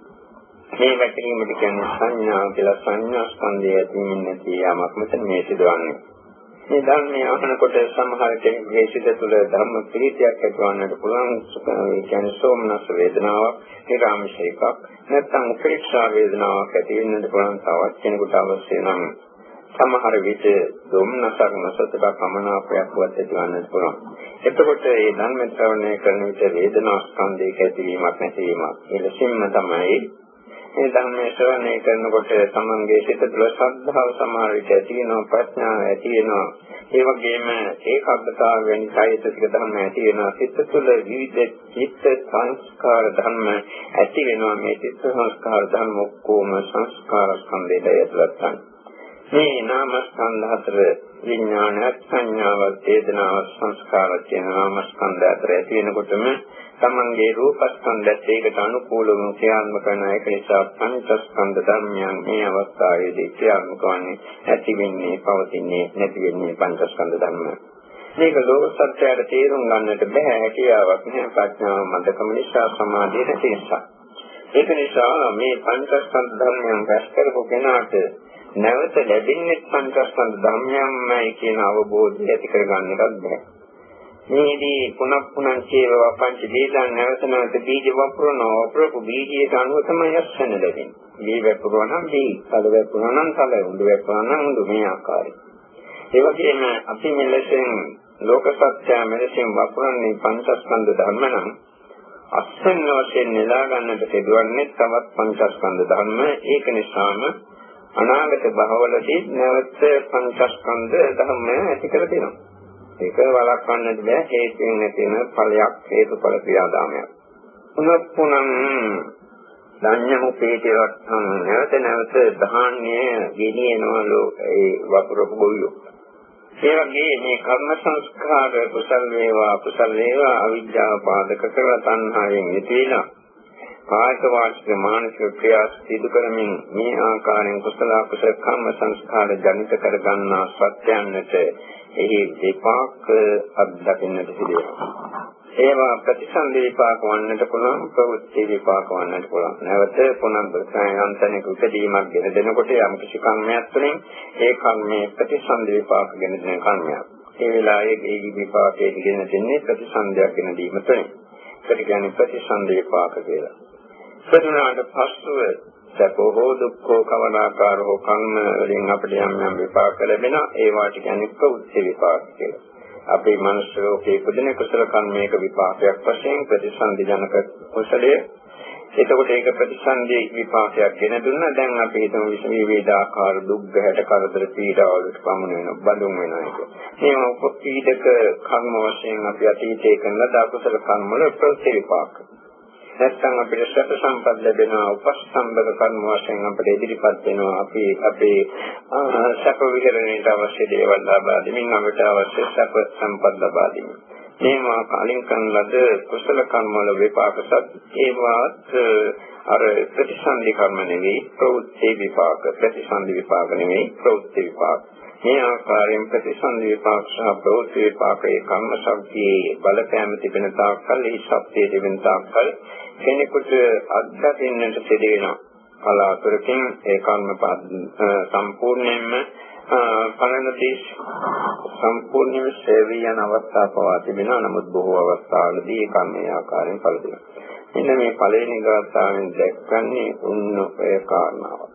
[SPEAKER 1] මේ වැටහීමට කියන්නේ සංඥා කියලා සංඥා ස්කන්ධය ඇතිවෙන්නේ නැති යමක් මෙතන මේ සිදුවන්නේ. මේ ධර්මයේ අහනකොට සමහර කෙනෙකුගේ සිත තුළ ධර්ම ප්‍රීතියක් ඇතිවන්නට පුළුවන් ඒ කියන්නේ සෝමනස් වේදනාවක්, නිරාමිෂ එකක්, නැත්නම් උපේක්ෂා වේදනාවක් ඇති වෙන්නට පුළුවන් තවත් කෙනෙකුට අවශ්‍ය නම් සමහර විට දුම්නසක් නොසතක කමනාපයක් වත් ඇතිවන්නට පුළුවන්. එතකොට මේ ධර්ම ශ්‍රවණය කරන විට වේදනා ස්කන්ධයක ඇතිවීමක් නැතිවීමක්. ඒ ලෙසින්ම තමයි මේ ධර්මයේ ශ්‍රවණය කරනකොට තමන්ගේ සිත තුළ ශ්‍රද්ධාව සමහර විට ඇති වෙනවා ප්‍රඥාව ඇති වෙනවා ඒ වගේම ඒකාග්‍රතාව වෙන කායික ධර්ම ඇති වෙනවා සිත තුළ විවිධ චිත්ත සංස්කාර ධර්ම ඇති වෙනවා මේ චිත්ත සංස්කාර ධර්ම ඔක්කොම සංස්කාර ස්කන්ධයට ඇතුළත් මේ නාම ස්කන්ධ හතර විඥානයත් සංඥාවත් වේදනාවත් සංස්කාරත් කියන නාම ස්කන්ධ අතර ඇති වෙනකොටම තමන්ගේ රූපස්කන්ධයත් ඒකට අනුකූලව ක්‍රියාත්මක කරන එක නිසා පංචස්කන්ධ ධර්මයන් මේ අවස්ථාවේදී ක්‍රියාත්මක වන්නේ ඇති වෙන්නේ පවතින්නේ නැති වෙන්නේ පංචස්කන්ධ ධර්ම. මේක ලෝක සත්‍යයට තේරුම් ගන්නට බෑ හැකියාවක් නෑ ප්‍රඥාව මන්දකම නිසා සමාධිය නැති නිසා. ඒක නිසා මේ පංචස්කන්ධ ධර්මයන් රැස් කරපු කෙනාට නැවත ලැබෙන්නේ පංචස්කන්ධ ධර්මයන්මයි කියන අවබෝධය ඇති කරගන්න එකක් බෑ. මේදී පුනක් පුනක් චේව පංච බීජයන් නැවත නැවත බීජ වපුරනවා වපුරපු බීජයට අනුව තමයි යස්සන ලැබෙන්නේ. බී වපුරනවා නම් බී, කල වපුරනවා නම් කල, උඳු වපුරනවා නම් උඳු මේ ආකාරයෙන්. ඒ වගේම අපි මෙලෙසින් ලෝක සත්‍ය මෙලෙසින් වපුරන්නේ පංචස්කන්ධ ධර්ම නම් අස්සන්න වශයෙන් නෙලා ගන්නට සිදුවන්නේ තවත් පංචස්කන්ධ ධර්ම. ඒක නිසාම අනාගත භවවලදී නැවත පංචස්කන්ධ ධර්ම ඇති කර දෙනවා. ඒක වළක්වන්නට බෑ හේතුන් නැතින ඵලයක් හේතුඵල ක්‍රියාදාමයක්. පුනක් පුනං ධඤ්ඤමු පීතිවත් නැවත නැවත ධාන්‍ය ගෙනියනවලු ඒ වපුරපු ගොවියෝ. ඒ වගේ මේ කර්ම සංස්කාර කුසල් වේවා කුසල් වේවා අවිජ්ජාව පාදක කරලා තණ්හාවෙන් නිතිලා කායික වාචික මානසික ක්‍රියා සිදු කරමින් මේ ආකාරයෙන් කුසල කුසල කර්ම සංස්කාර ජනිත කර ගන්නා සත්‍යයන්ට එහි විපාක අත්දකින්නට සිදු වෙනවා. ඒවා ප්‍රතිසන්දි විපාක වන්නට පුළුවන් ප්‍රවෘත්ති විපාක වන්නට පුළුවන්. නැවත පුනර්බසයන්තනික උපදීමක් ගෙන දෙනකොට යම් කිසි කර්මයක් තුළින් ඒ කර්මයේ ප්‍රතිසන්දි විපාක ගෙන දෙන කර්මයක්. ඒ වෙලාවේ ඒ විපාකයේ ගෙන දෙන්නේ ප්‍රතිසන්දයක් ගෙන දීම තුළින්. ඒකට කියන්නේ ප්‍රතිසන්දි විපාක කියලා. සරුණාට පස්සුව සැපෝ හෝ දුක්ඛෝ කවනාකාරෝ කම්ම වලින් අපිට යම් යම් විපාක ලැබෙන ඒවාට කියන්නේ ප්‍රවෘත්ති විපාක කියලා. අපේ මනුෂ්‍ය ලෝකයේ පුදින කුසල කර්මයක විපාකයක් වශයෙන් ප්‍රතිසන්දි ජනක කුසලයේ එතකොට ඒක ප්‍රතිසන්දි විපාකයක් ගෙන දුන්නා දැන් අපි හිතමු විසමී වේදාකාර දුක් ගැට කරදර පීඩාවලට පමුණ වෙන බඳුන් වෙන එක. මේ උපපීඩක කර්ම වශයෙන් අපි අතීතයේ කරන දාකුසල කර්ම වල ප්‍රතිවිපාක. නැත්නම් අපිට සැප සම්පත් ලැබෙනවා උපස්තම්භක කර්ම වශයෙන් අපිට ඉදිරිපත් වෙනවා. අපි අපේ සැප විහරණයට අවශ්‍ය දේවල් ලබා දෙමින් අපිට අවශ්‍ය සැප සම්පත් ලබා දෙමින්. මේවා කලින් කරන ලද කුසල කර්ම වල විපාකසත් ඒවත් අර ප්‍රතිසන්දි කර්ම නෙවෙයි ප්‍රවෘත්ති විපාක ප්‍රතිසන්දි විපාක නෙවෙයි ප්‍රවෘත්ති විපාක. මේ ආකාරයෙන් ප්‍රතිසන්දි විපාක සහ ප්‍රවෘත්ති විපාකයේ කර්ම ශක්තියේ බලපෑම තිබෙන තාක්කල් ඒ ශක්තිය තිබෙන තාක්කල් කෙනෙකුට අත්දකින්නට සිදු වෙනවා. කලාතුරකින් ඒ කර්ම සම්පූර්ණයෙන්ම පලනදී සම්පූර්ණයෙන්ම සේවී යන අවස්ථා පවා තිබෙනවා. නමුත් බොහෝ අවස්ථාවලදී ඒ කර්මයේ ආකාරයෙන් පළ දෙනවා. මෙන්න මේ පළවෙනි ගාථාවෙන් දැක්කන්නේ උන්න ඔය කාරණාව.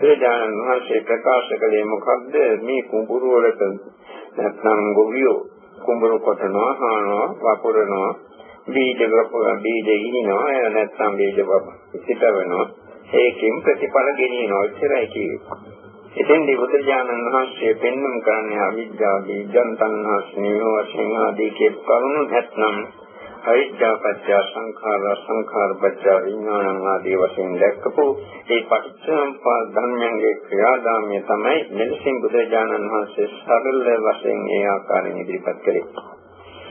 [SPEAKER 1] ඒ ඥාන මහසේ ප්‍රකාශ කළේ මොකද්ද? මේ කුඹුරු වලට නැත්නම් ගොවියෝ කුඹුරු කොටනවා, හානවා, වපුරනවා බීජ බීජ ඉනිනවා එය නැත්නම් බීජ පිටවෙනවා. ඒකෙන් ප්‍රතිඵල ගෙනියනවා. ඉතරයි කියේ. එතෙන්දී බුදුජානන් වහන්සේ පෙන්වන කරන්නේ අවිද්‍යාව බීජන් තණ්හා ස්නේහ වශයෙන් ආදී කියපු කරුණු නැත්නම් අවිද්‍යාව පත්‍ය සංඛාර සංඛාර පත්‍ය විඥාන ආදී වශයෙන් දැක්කපු ඒ පටිච්චසමුප්පාද ධර්මයන්ගේ ක්‍රියාදාමය තමයි මෙලෙසින් බුදුජානන් වහන්සේ සරල වශයෙන් ඒ ආකාරයෙන් ඉදිරිපත් කළේ.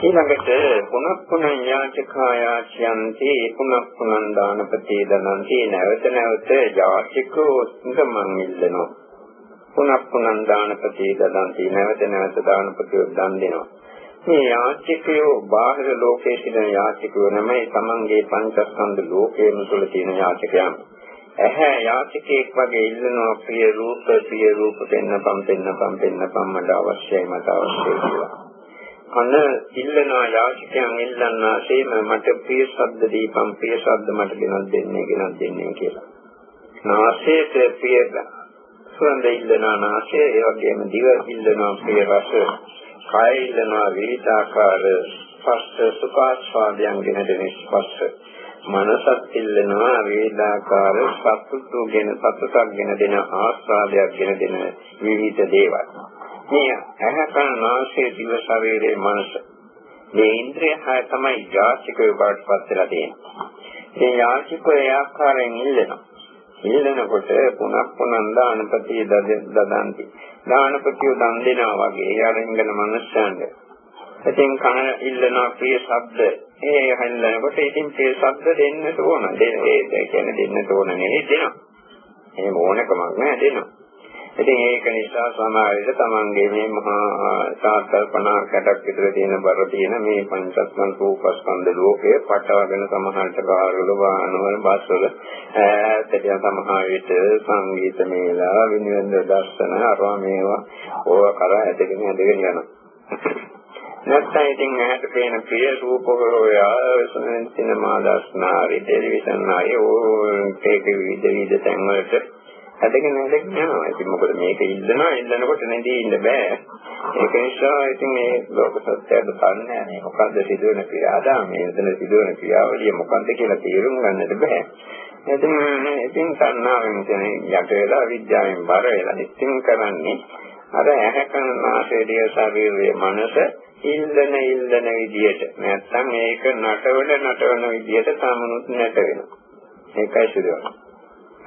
[SPEAKER 1] ඊළඟට පුනක් පුනං යාචකායාචයන්ති පුනක් පුනං දානපති දනන්ති නැවත නැවත යාචකෝ සුගමන් ඉල්ලනවා පුනක් පුනං දානපති දනන්ති නැවත නැවත දානපතිව දන් දෙනවා මේ යාචකයෝ බාහිර ලෝකයේ සිටින යාචකයෝ නෙමෙයි තමන්ගේ පංචස්කන්ධ ලෝකයේම තුල තියෙන යාචකයන් ඇහැ යාචකයෙක් වගේ ඉල්ලනවා ප්‍රිය රූප ප්‍රිය රූප පෙන්නපම් පෙන්නපම් පෙන්නපම් මට අවශ්‍යයි මට අවශ්‍යයි කියලා. කන ඉල්ලනවා යාචකයන් ඉල්ලන්නාseම මට ප්‍රිය ශබ්ද දීපම් ප්‍රිය ශබ්ද මට ගෙනත් දෙන්නේ ගෙනත් දෙන්නේ කියලා. නාසයට ප්‍රිය සුවඳ ඉල්ලනවා නාසය ඒ වගේම දිව ඉල්ලනවා ප්‍රිය රස කය ඉල්ලනවා විවිධාකාර ස්පර්ශ සුඛාස්වාදයන් ගෙන දෙන ස්පර්ශ මනසත් ඉල්ලනවා වේදාකාර සතුටු ගැන සතුටක් ගැන දෙන ආස්වාදයක් ගැන දෙන විවිධ දේවල්. මේ ඇහැ කන නාසය දිව ශරීරයේ මනස මේ ඉන්ද්‍රිය හය තමයි යාචිකව බවට පත් වෙලා තියෙන්නේ. මේ යාචිකෝ ඒ ආකාරයෙන් ඉල්ලනවා. ඉල්ලනකොට පුනක් පුනන් දානපතිය දදන්ති. දානපතිය දන් දෙනවා වගේ යාරින්ගන මනසයන්ගේ ඉතින් කන ඉල්ලන ප්‍රිය ශබ්ද ඒ හැල්ලනකොට ඉතින් ප්‍රිය ශබ්ද දෙන්නට ඕන. ඒ කියන්නේ දෙන්නට ඕන නෙවෙයි දෙනවා. එහෙම ඕනකමක් නෑ දෙනවා. ඉතින් ඒක නිසා සමාජයේ තමන්ගේ මේ මහා සාකල්පනා කඩක් විතර තියෙන බර තියෙන මේ පංචස්කන්ධ රූපස්කන්ධ ලෝකයේ පටවගෙන සමහරට කාර්වල වාහනවල බස්වල ඈතට සමහර විට සංගීත මේලා විනෝද දර්ශන අරවා මේවා ඕවා කරා ඇදගෙන ඇදගෙන යනවා. නැත්නම් ඉතින් ඇහැට පේන ප්‍රිය රූප හොයා සිනමා දර්ශනාරි ටෙලිවිෂන් ආයේ ඒක විවිධ විවිධ තැන් වලට හැදගෙන හැදගෙන යනවා. ඉතින් මොකද මේක ඉල්ලනවා ඉල්ලනකොට නැදී ඉන්න බෑ. ඒක නිසා ඉතින් මේ ලෝක සත්‍යයට තන්නේ මේ මොකද්ද සිදුවෙන ක්‍රියාදාම මේ එතන සිදුවෙන ක්‍රියාවලිය මොකද්ද කියලා තේරුම් ගන්නට බෑ. ඉතින් ඉතින් තණ්හාවෙන් කියන්නේ යට වෙලා විද්‍යාවෙන් බර වෙලා ඉතින් කරන්නේ අර ඇහැ කන නාසය දිය ශරීරයේ මනස ඉල්ලන ඉල්ලන විදියට නැත්තම් ඒක නටවන නටවන විදියට සමනුත් නැට වෙනවා. ඒකයි සිදුවන්නේ.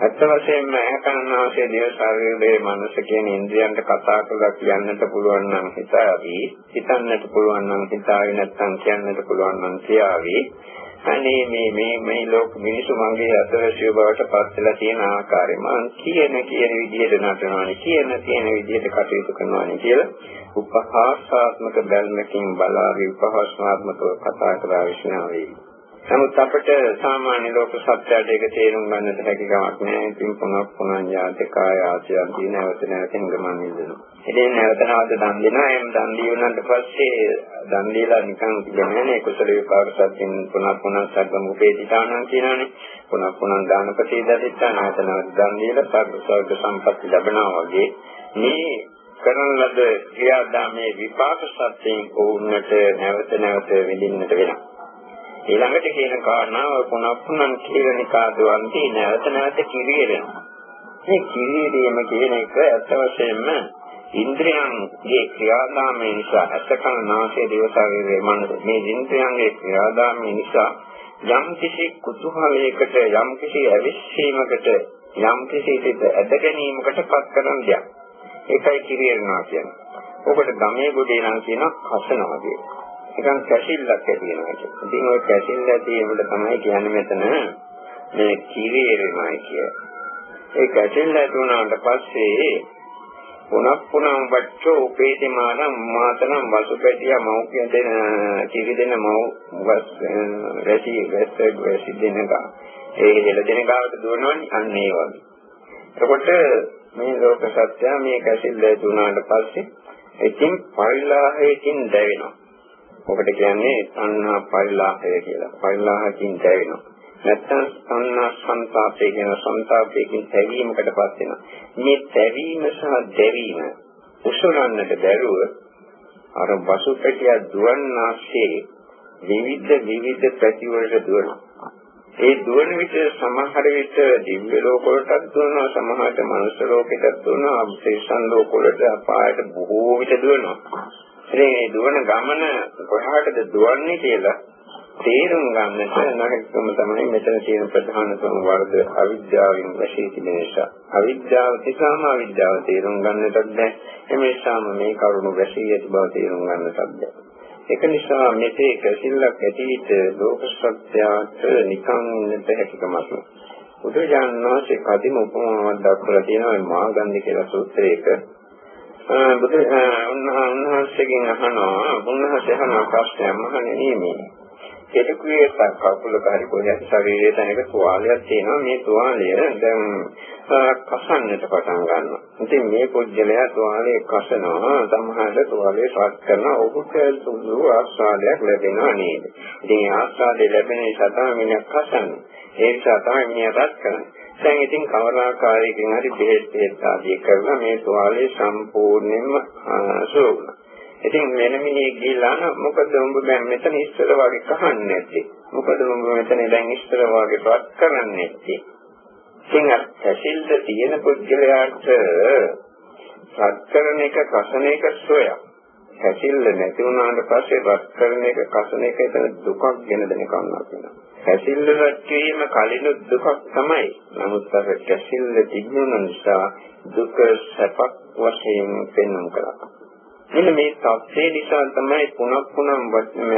[SPEAKER 1] ඇත්ත වශයෙන්ම ඇකනාසයේ දිය ශරීරයේ මනස කියන ඉන්ද්‍රියන්ට කතා කරලා කියන්නට පුළුවන් නම් හිතාවි හිතන්නට පුළුවන් නම් හිතාවි නැත්තම් කියන්නට පුළුවන් නම් කියාවි අනේ මේ මේ මේ ලෝක මිනිසු මගේ අතරසිය බවට පත් වෙලා තියෙන ආකාරය මං කියන කියන විදිහට නටනවානේ කියන කියන විදිහට කටයුතු කරනවානේ කියලා උපහාසාත්මක බැල්මකින් බලාවි උපහාසාත්මකව කතා කරා විශ්නාව වේ. නමුත් අපිට සාමාන්‍ය ලෝක සත්‍යයට ඒක තේරුම් ගන්නට හැකි කමක් නැහැ. ඉතින් පුනක් පුනඤ්ඤාති කාය ආසියන් දින නැවත නැවතින් ගමන් නිදෙනවා. ඉතින් නැවත නැවත දන් දෙනවා. එම් දන් දීුණාට පස්සේ දන් දීලා නිකන් ගමනේ කුසල විපාක සත්‍යින් පුනක් පුනක් සබ්බ මුපේතිතානං කියනවානේ. පුනක් පුනක් දානපතේ දදිත්තා නැවත නැවත දන් දීලා සබ්බ සම්පත්ති ලැබනවා වගේ මේ කරන ලද ක්‍රියාදාමයේ විපාක සත්‍යයෙන් ඕන්නට නැවත නැවත විඳින්නට වෙනවා. ඊළඟට කියන කාරණාව පුනප්පුනන් කීරණිකා දුවන්ති නැවත නැවත කිරියෙනවා. මේ කිරියෙදීම කියන එක ඇත්ත වශයෙන්ම ඉන්ද්‍රයන්ගේ ක්‍රියාදාමය නිසා අසකන නාසය දේව ශරීරයේ මනස මේ ඉන්ද්‍රයන්ගේ ක්‍රියාදාමය නිසා යම් කිසි කුතුහලයකට යම් කිසි ඇවිස්සීමකට යම් කිසි සිත ඇද ගැනීමකට පත් කරන දෙයක්. ඒකයි කිරියනවා කියන්නේ. ඔකට ගමේ ගොඩේ නම් කියන කසනවා කියන. නිකන් කැසිල්ලක් ඇති වෙනවා කියන්නේ. ඉතින් ওই කැසිල්ල තියෙනකොට තමයි කියන්නේ මෙතන මේ කිරියරමයි කිය. ඒ කැසිල්ල තුනකට පස්සේ පුනක් පුනං වච්චෝ උපේතිමානම් මාතනම් වසුපැටිය මෞඛ්‍ය දෙන කිරි දෙන මෞ වැසි වැස්ස වැසි දෙනක ඒ හෙල දෙන ගාවට දුවනවනේ අන්න ඒ වගේ. එතකොට මේ ලෝක සත්‍ය මේ කැසිල්ල දුනාට පස්සේ ඉතින් පරිලාහයකින් දැවෙනවා. ඔකට කියන්නේ සංහා පරිලාහය කියලා. පරිලාහකින් දැවෙනවා. නැත්තම් සංනා සංతాපේ කියන සංతాපයෙන් තැවීමකටපත් වෙනවා. මේ තැවීම සහ දැවීම උසලන්නට බැරුව අර වසුපැටිය දුවන්නාසේ විවිධ විවිධ පැතිවලට දුවනවා. ඒ දුවන විට සමහර විට දිව්‍ය ලෝක වලටත් දුවනවා සමහරට මනුෂ්‍ය ලෝකෙටත් දුවනවා අභිෂේෂන් ලෝක වලට අපායට බොහෝ විට දුවනවා. ඒ දුවන ගමන කොහාටද දුවන්නේ කියලා තේරුම් ගන්නට නැගකම තමයි මෙතන තියෙන ප්‍රධානතම වර්ග අවිද්‍යාවෙන් වශයෙන් තිබෙන නිසා. අවිද්‍යාව තිසාම අවිද්‍යාව තේරුම් ගන්නටත් බැහැ. එමේසාම මේ කරුණු වැසී ඇති බව තේරුම් ගන්නටත් බැහැ. ඒක නිසා මෙතේ කැසිල්ලක් ඇටිවිට ලෝක සත්‍යයට නිකන් ඉන්නට හැකියාවක් නෑ. බුදුජානනාංශේ කදිම උපමාවක් දක්වලා තියෙනවා මාගන්ධ කියලා සූත්‍රයක. බුදු උන්වහන්සේගෙන් අහනවා උන්වහන්සේ අහන ප්‍රශ්නය මහණෙනි මේ කෙටකුවේ කකුලක හරි කොහෙද ශරීරයේ තැනක තුවාලයක් තියෙනවා මේ තුවාලය දැන් කසන්නට පටන් ගන්නවා. ඉතින් මේ පුජ්‍යලයා තුවාලේ කසනවා සමහරවිට තුවාලේ රත් කරනවා ඔහුට සුළු ආස්වාදයක් ලැබෙනවා නේද? ඉතින් ආස්වාදය ලැබෙන නිසා තමයි මිනිහ කසන්නේ. ඒ නිසා තමයි මිනිහ රත් කරන්නේ. දැන් ඉතින් කවරාකාරයකින් හරි බෙහෙත් බෙහෙත් ආදී කරලා මේ තුවාලේ සම්පූර්ණයෙන්ම සෝවුණා. ඉතින් වෙන මිනිහෙක් ගිහිල්ලා මොකද උඹ දැන් මෙතන ඉස්සර වගේ කහන්නේ නැත්තේ? මොකද උඹ මෙතන දැන් ඉස්සර වගේ පත් කරන්නේ නැත්තේ? ඉතින් ඇසිල්ද තියෙන පුද්ගලයාට සත්කරන එක කසන එක සොයක්. ඇසිල්ල නැති වුණාට පස්සේ රත් කරන එක කසන එක එතන දුකක් ගෙන දෙන කන්නක් වෙනවා. ඇසිල්ල රැකීම කලින් දුකක් තමයි. නමුත් අර ඇසිල්ල තිබුණ නිසා දුක සැපක් වශයෙන් පෙන්වන්න කරා. මෙන්න මේ තත්ත්වේ නිසා තමයි පුනක් පුනම්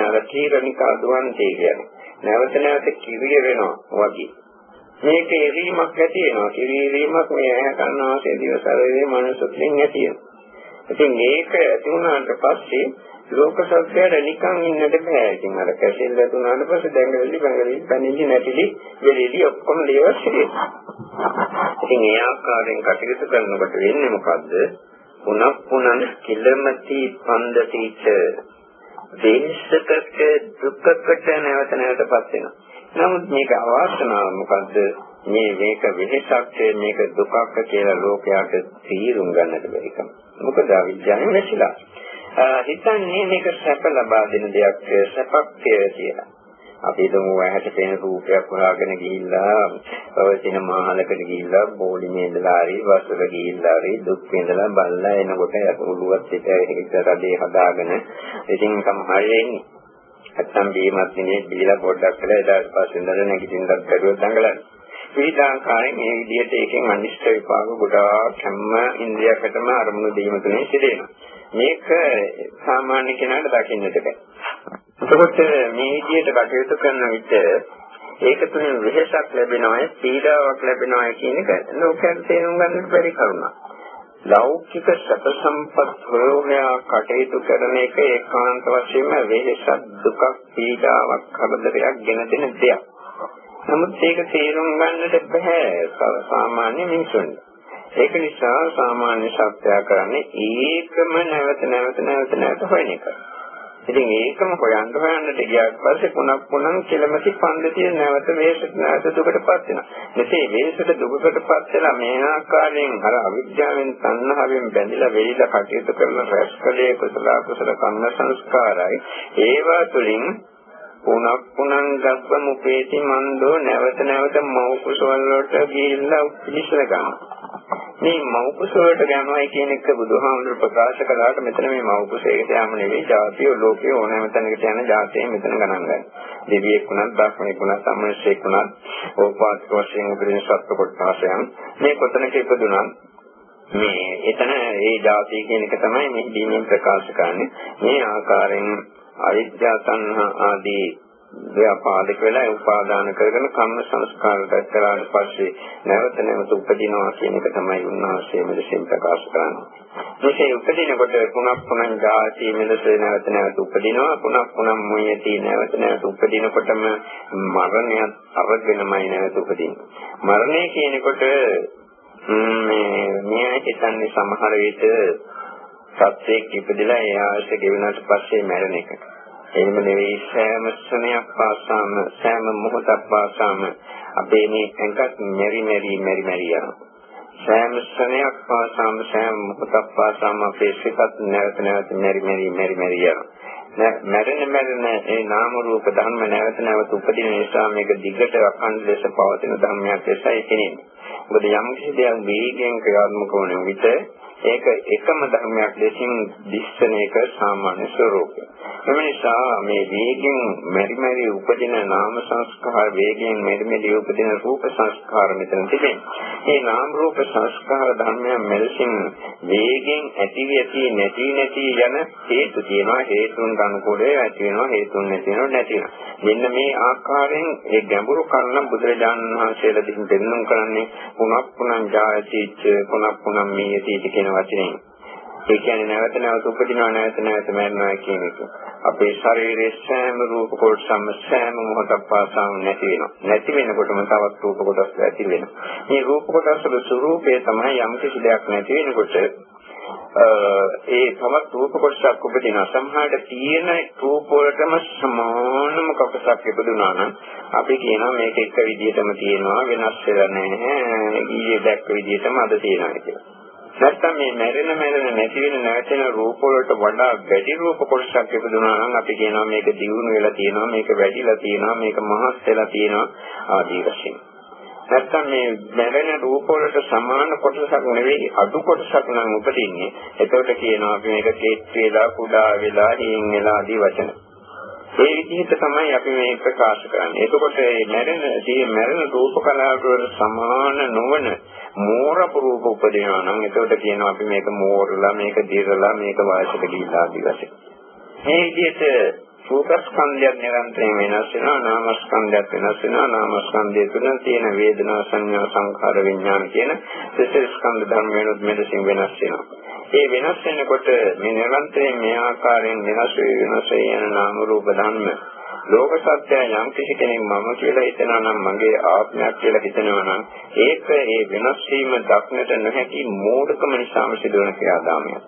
[SPEAKER 1] අර තීරණිකා දුවන්තේ කියන්නේ. නැවත නැවත කිරිය වෙනවා වගේ. මේක එරීමක් ඇති වෙනවා. කිරීමක් මේ ඇහැ කන නාසය දිව ශරීරයේ මනසෙන් ඇති වෙනවා. ඉතින් මේක ඇති වුණාට පස්සේ ලෝක සත්‍යයට නිකන් ඉන්නට බෑ. ඉතින් අර කැසිල්ල දුනාට පස්සේ දැඟලි බංගලි පැනිලි නැතිලි වෙලිලි ඔක්කොම දේවල් සිදුවෙනවා. ඉතින් ඒ ආකාරයෙන් කටයුතු කරනකොට වෙන්නේ මොකද්ද? පුනක් පුනන් කිලමති පන්දතිච දේශකට දුක්කට නැවත නැවතපත් වෙනවා. නමුත් මේක අවාසනාව මොකද්ද? මේ මේක වෙහසක් මේක දුකක් කියලා ලෝකයට තීරුම් ගන්නට බැරිකම. මොකද අවිද්‍යාවෙන් වැසිලා. හිතන්නේ මේක සැප ලබා දෙන දෙයක් සැපක් කියලා. අපි දුමු ඇහැට පෙනෙන රූපයක් හොයාගෙන ගිහිල්ලා පවතින මහලකට ගිහිල්ලා බෝලිමේ ඉඳලා හරි වස්තුක ගිහිල්ලා හරි දුක් විඳලා බලලා එනකොට ඔළුවත් පිට ඒක රදේ හදාගෙන ඉතින් සමහරයෙන් නැත්තම් බීමත් නේ බීලා පොඩ්ඩක් කළා ඊට පස්සේ ඉඳලා නැගිටින්නත් බැරුව දඟලන. විවිධාකාරයෙන් මේ විදිහට එකෙන් අනිෂ්ට විපාක ගොඩාක් හැම ඉන්ද්‍රියකටම අරමුණු දීම තුනේ සිදෙනවා මේක සාමාන්‍ය කෙනාට දකින්නට බෑ එතකොට මේ විදිහට කටයුතු කරන විට ඒක තුළින් වෙහසක් ලැබෙනවා, පීඩාවක් ලැබෙනවා කියන එක ලෝකයෙන් තේරුම් ගන්නට බැරි කරුණක්. ලෞකික සැප සම්පත් හොයෝමයා කටයුතු කරන එක ඒකාන්ත වශයෙන්ම වෙහසක්, දුකක්, පීඩාවක්, කරදරයක් ගෙන දෙන දෙයක්. නමුත් ඒක තේරුම් ගන්නට බෑ සාමාන්‍ය මිනිසුන්ට. ඒක නිසා සාමාන්‍ය සත්‍යය කරන්නේ ඒකම නැවත නැවත නැවත නැවත හොයන එක. ඉතින් ඒකම හොයන්න හොයන්නට ගියාට පස්සේ පුනක් පුනන් කෙලමති පන්දතිය නැවත මේසට නැවත දුකටපත් වෙනවා. මෙසේ මේසට දුකටපත් වෙලා මේ ආකාරයෙන් අර අවිද්‍යාවෙන් තණ්හාවෙන් බැඳිලා වෙලිලා කටයුතු කරන රැස්කලේ කුසල කුසල කන්න සංස්කාරයි ඒවා තුළින් පුනක් පුනන් දක්වමු පේති මන්දෝ නැවත නැවත මෞ කුසල වලට ගිහිල්ලා පිළිසල ගන්නවා. මේ මෞකසෝට යනවා කියන එක බුදුහාමුදුරු ප්‍රකාශ කළාට මෙතන මේ මෞකසේකට යම නෙවෙයි ජාතිය ලෝකයේ ඕනෑම තැනකට යන ජාතිය මෙතන ගණන් ගන්න. දෙවියෙක් වුණත්, බ්‍රහ්මණෙක් වුණත්, සම්මනුෂ්‍යෙක් වුණත්, ඕපාසක වශයෙන් උපදින සත්ව කොටසයන් මේ කොතනක ඉපදුණත් මේ එතන ඒ ජාතිය කියන එක තමයි මේ දීමින් ප්‍රකාශ කරන්නේ. මේ ආකාරයෙන් අවිද්‍යා සංහා ආදී ව්‍යාපාදික වෙලා උපාදාන කරගෙන කම්ම සංස්කාර දැක්කලාට පස්සේ නැවත නැවත උපදිනවා කියන එක තමයි උන්වහන්සේ මෙලෙසින් ප්‍රකාශ කරන්නේ. මේකේ උපදිනකොට පුනක් පුනං ජාති මෙලෙස නැවත නැවත උපදිනවා පුනක් පුනං මොයති නැවත නැවත උපදිනකොටම මරණයත් අරගෙනමයි නැවත උපදින්නේ. මරණය කියනකොට මේ මේ හිතන්නේ සමහර විට සත්‍යයක් ඉපදිලා ඒ ආශය ගෙවුනට පස්සේ මැරෙන එක. එහෙම නෙවෙයි සෑම ශ්‍රණයක් පාසාම සෑම මොහොතක් පාසාම අපේ මේ ඇඟත් මෙරි මෙරි මෙරි මෙරි යනවා. සෑම ශ්‍රණයක් පාසාම සෑම මොහොතක් පාසාම අපේ සිතත් නැවත නැවත මෙරි මෙරි මෙරි මෙරි යනවා. මරණ මරණ ඒ නාම රූප ධර්ම නැවත නැවත උපදින නිසා මේක දිගට අඛණ්ඩ ලෙස පවතින ධර්මයක් ලෙසයි තියෙන්නේ. මොකද යම් කිසි දෙයක් වේගයෙන් ක්‍රියාත්මක වන විට ඒක එකම ධර්මයක් ලෙසින් දිස්සන එක සාමාන්‍ය ස්වરૂපය. එම නිසා මේ වේගෙන් මෙරි මෙරි උපදින නාම සංස්කාර වේගෙන් මෙරි මෙරි උපදින රූප සංස්කාර මෙතන තිබෙනවා. මේ නාම රූප සංස්කාර ධර්මයන් මෙලෙසින් වේගෙන් ඇති ඇති නැති නැති යන හේතු තියෙනවා. හේතුන් අනුකූලව ඇති වෙනවා හේතුන් නැති වෙනවා නැති වෙනවා. මෙන්න මේ ආකාරයෙන් ඒ ගැඹුරු කරුණ බුදුරජාණන් වහන්සේලා දින් දෙන්නම් කරන්නේ පුනක් පුනං ජායති ච පුනක් පුනං මීයති කියන වචනේ. ඒ කියන්නේ නැවත නැවත උපදිනවා නැවත නැවත මරනවා කියන එක. අපේ ශරීරයේ සෑම රූප කොටසම සෑම මොහොතක් පාසාම නැති වෙනවා. නැති වෙනකොටම තවත් රූප කොටස් ඇති වෙනවා. මේ රූප කොටස් වල ස්වરૂපය තමයි යම් කිසි දෙයක් නැති වෙනකොට ඒ තවත් රූප කොටසක් උපදින සමහරට තියෙන රූප වලටම සමානම කොටසක් ඉපදුනා නම් අපි කියනවා මේක එක විදිහටම තියෙනවා වෙනස් වෙලා නැහැ ඊයේ දැක්ක විදිහටම අද තියෙනවා කියලා. නැත්තම් මේ මැරෙන මැරෙන නැති වෙන නැවතෙන රූප වලට වඩා වැඩි රූප කොටසක් ඉපදුනා නම් අපි කියනවා මේක දියුණු වෙලා තියෙනවා මේක වැඩිලා තියෙනවා මේක මහත් වෙලා තියෙනවා ආදී වශයෙන්. නැත්තම් මේ මැරෙන රූප වලට සමාන කොටසක් නෙවෙයි අඩු කොටසක් නම් උපදින්නේ. එතකොට කියනවා අපි මේක කේත් වේලා කුඩා වෙලා හීන් වෙලා ආදී වචන. ඒ විදිහට තමයි අපි මේ ප්‍රකාශ කරන්නේ. එතකොට මේ මැරෙන මේ මැරෙන රූප කලාවට සමාන නොවන මෝරප රූප උපදිනවා නම් එතකොට කියනවා අපි මේක මෝරලා මේක දිරලා මේක වායසක ගිහිලා ආදි වශයෙන්. මේ විදිහට රූපස්කන්ධයක් නිරන්තරයෙන් වෙනස් වෙනවා නාමස්කන්ධයක් වෙනස් වෙනවා නාමස්කන්ධය තුළ තියෙන වේදනා සංඥා සංඛාර විඥාන කියන සිත ස්කන්ධ ධර්ම වෙනුත් මෙලෙසින් වෙනස් වෙනවා. ඒ වෙනස් වෙනකොට මේ නිරන්තරයෙන් මේ ආකාරයෙන් වෙනස් වෙනස් වෙන නාම රූප ධර්ම ලෝක සත්‍යය යම් කිසි කෙනෙක් මම කියලා හිතනවා නම් මගේ ආත්මයක් කියලා හිතනවා නම් ඒක ඒ වෙනස් වීම දක්නට නොහැකි මෝඩකම නිසාම සිදුවන ක්‍රියාදාමයක්.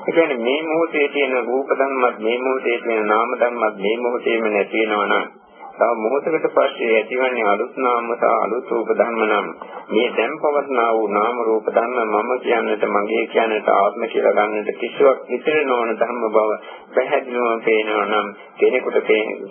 [SPEAKER 1] ඒ කියන්නේ මේ මොහොතේ තියෙන රූප ධර්මත් මේ මොහොතේ තියෙන නාම ධර්මත් මේ මොහොතේම නැති වෙනවා නම් තව මොහොතකට පස්සේ ඇතිවන්නේ අලුත් නාම සහ අලුත් රූප ධර්ම නම් මේ දැන් පවත්නා වූ නාම රූප ධර්ම මම කියන්නට මගේ කියන්නට ආත්ම කියලා ගන්නට කිසිවක් ඉතිරි නොවන ධර්ම බව පැහැදිලිවම පේනවා නම් කෙනෙකුට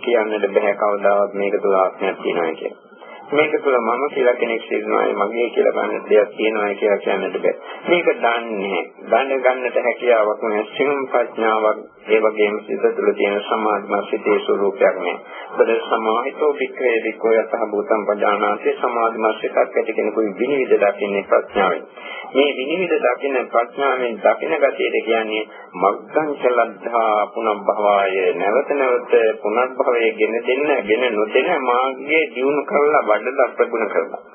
[SPEAKER 1] කියන්නට බෑ කවදාවත් මේක තුල ආත්මයක් තියෙනවා කියලා. මේක තුළ මම කියලා කෙනෙක් සිටිනවා මගේ කියලා ගන්න දෙයක් තියෙනවා කියලා කියන්නට බෑ. මේක දන්නේ දැන ගන්නට හැකියාවක් නැහැ. සිං ප්‍රඥාවක් ඒ වගේම සිත තුළ තියෙන සමාධිමත් සිතේ ස්වરૂපයක් නෑ. බද සමාහිතෝ වික්‍රේ විකෝ යතහ භූතම් පජානාති සමාධිමත් සිතක් ඇති කෙනෙකුයි විනිවිද දකින්නේ ප්‍රඥාවෙන්. මේ විනිවිද දකින්න ප්‍රඥාවෙන් දකින ගතියට කියන්නේ මග්ගං චලද්ධා පුනබ්භවාය නැවත නැවත පුනර්භවයේ ගෙන දෙන්න ගෙන නොදෙන මාර්ගයේ දියුණු කරලා වඩලා ප්‍රගුණ කරලා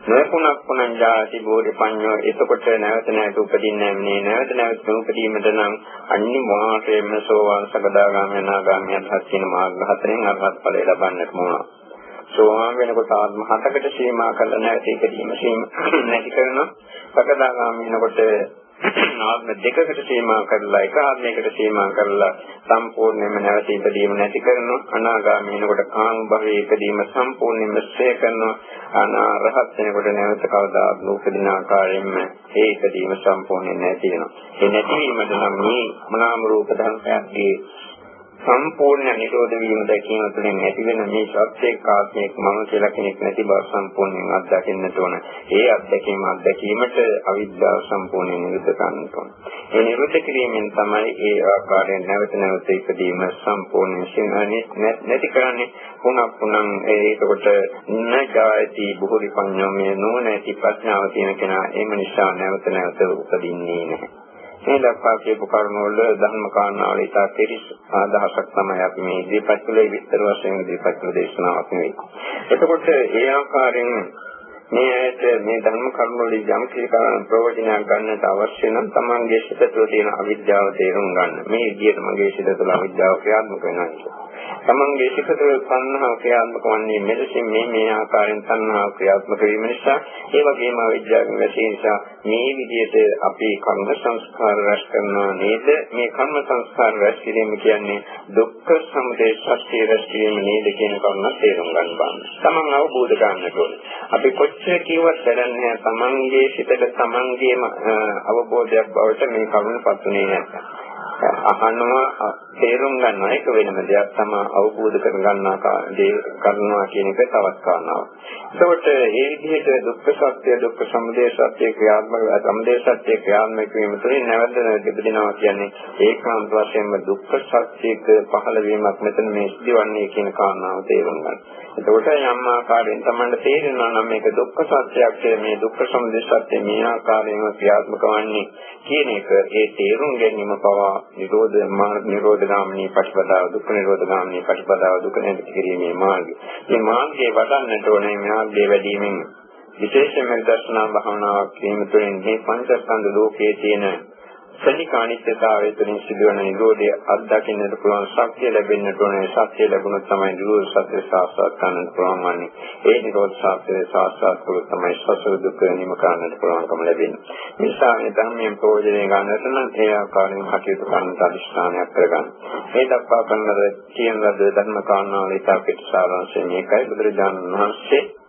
[SPEAKER 1] නකුණක් පුණං ජාති බෝධි පඤ්ඤෝ එතකොට නැවත නැවත උපදින්නේ මේ නැවත නැවත උපදීමට නම් අනිවාර්යයෙන්ම සෝවාන් සකදාගාමී අනාගාමී අධහත් කියන මාර්ග හතරෙන් අරහත් ඵලය ලබන්නට ඕන. සෝවාන් වෙනකොට ආත්ම හතකට සීමා කරලා නැවත ඉදීම සීමා නැති කරනවා. සකදාගාමී වෙනකොට ආත්ම දෙකකට සීමා කරලා එක ආත්මයකට සීමා කරලා සම්පූර්ණයෙන්ම නැවත ඉදීම නැති කරනවා. අනාගාමී වෙනකොට කාම භවයේ ඉදීම සම්පූර්ණයෙන්ම ශ්‍රේ කරනවා. අනාරහත් වෙනකොට නැවත කවදා නූපදින ආකාරයෙන්ම ඒ ඉදීම සම්පූර්ණයෙන් නැති වෙනවා. ඒ නැතිවීමට නම් මේ මනාම රූප ධර්මයන්ගේ සම්පූර්ණ නිරෝධ වීම දැකීම තුළින් ඇතිවෙන මේ සත්‍යයක් ආත්මයක් මම කියලා කෙනෙක් නැති බව සම්පූර්ණයෙන් අත්දකින්නට ඕන. ඒ අත්දැකීම අත්දැකීමට අවිද්‍යාව සම්පූර්ණයෙන් නිරුද්ධ කරන්නට ඕන. ඒ නිරුද්ධ කිරීමෙන් තමයි ඒ ආකාරයෙන් නැවත නැවත ඉදීම සම්පූර්ණයෙන් නැති කරන්නේ. පුනක් පුනං ඒකට නජායති බුහුරි පඤ්ඤෝ මේ නොනැති ප්‍රඥාව තියෙන කෙනා එම නිසා නැවත නැවත උපදින්නේ නැහැ. මේ දක්වා කියපු කරුණවල ධර්ම කාරණාවල ඉතා තිරිස් අදහසක් තමයි අපි මේ ඉදිරිපත් කළේ විස්තර වශයෙන් ඉදිරිපත් කළ දේශනාවක් නෙවෙයි. එතකොට ඒ ආකාරයෙන් මේ ඇයට මේ ධර්ම කරුණවල යම් කිසිකාරණ ප්‍රයෝජනයක් ගන්නට අවශ්‍ය නම් තමන්ගේ සිත තුළ තියෙන අවිද්‍යාව තේරුම් ගන්න. මේ විදිහට මගේ සිත තුළ අවිද්‍යාව ක්‍රියාත්මක වෙනවා. තමන්ගේ සිත තුළ සංහාව ක්‍රියාත්මක වන්නේ මෙලෙසින් මේ මේ ආකාරයෙන් සංහාව ක්‍රියාත්මක වීම නිසා. ඒ වගේම අවිද්‍යාවෙන් වැසී නිසා මේ විදිහට අපි කර්ම සංස්කාර රැස් කරනවා නේද? මේ කර්ම සංස්කාර රැස් කිරීම කියන්නේ දුක්ඛ සමුදය සත්‍ය රැස් කිරීම නේද කියන කරුණ තේරුම් ගන්න බෑ තමන් අවබෝධ ගන්නට ඕනේ. අපි කොච්චර කිව්වත් වැඩන්නේ තමන්ගේ සිතට තමන්ගේම අවබෝධයක් බවට මේ කරුණපත් උනේ නැත්නම් අහනවා තේරුම් ගන්නවා ඒක වෙනම දෙයක් තමයි අවබෝධ කර ගන්නා දේ කරනවා කියන එක තවත් කාරණාවක්. එතකොට මේ විදිහට දුක්ඛ සත්‍ය දුක්ඛ සමුදය සත්‍ය ක්‍රියාත්මක සමුදය සත්‍ය ක්‍රියාත්මක වීම තුළින් නැවත දෙපදිනවා කියන්නේ ඒකාන්ත වශයෙන්ම දුක්ඛ සත්‍යයක පහළ වීමක් මෙතන මේ සිදුවන්නේ කියන කාරණාව තේරුම් ගන්න. එතකොට යම් ආකාරයෙන් තමයි තේරෙනවා නම් මේක දුක්ඛ සත්‍යයක් මේ දුක්ඛ සමුදය සත්‍ය මේ ආකාරයෙන්ම ක්‍රියාත්මක වන්නේ කියන එක ඒ තේරුම් ගැනීම පවා නිරෝධ මාර්ග නිරෝධ ගාමිනී ප්‍රතිපදාව දුක්ඛ නිරෝධ ගාමිනී ප්‍රතිපදාව දුක නැති කිරීමේ මාර්ගය. මේ මාර්ගයේ වඩන්නට ඕනේ මාර්ගයේ වැඩිමෙන් විශේෂයෙන්ම දර්ශනා භාවනාවක් වීම තුළින් මේ පංචස්කන්ධ ලෝකයේ තියෙන ශනික අනිත්‍යතාවය තුළින් සිදුවන නිරෝධය අත්දකින්නට පුළුවන්. ශක්තිය ලැබෙන්නට ඕනේ ශක්තිය ලැබුණොත් තමයි නිරෝධ සත්‍ය සාක්ෂාත් කරගන්නට පුළුවන් වන්නේ. ඒ නිරෝධ සත්‍ය සාක්ෂාත් කළොත් තමයි සසර දුක නිම කරන්නට පුළුවන්කම ලැබෙන්නේ. නිසා මේ ධර්මයෙන් ප්‍රයෝජනය ගන්නට නම් ඒ ආකාරයෙන් කටයුතු කරන්නට අදිස්ථානයක් කරගන්න. මේ දක්වා කරන ලද කියන ලද ධර්ම කාරණාවල ඉතා පිට සාරාංශය මේකයි බුදුරජාණන් වහන්සේ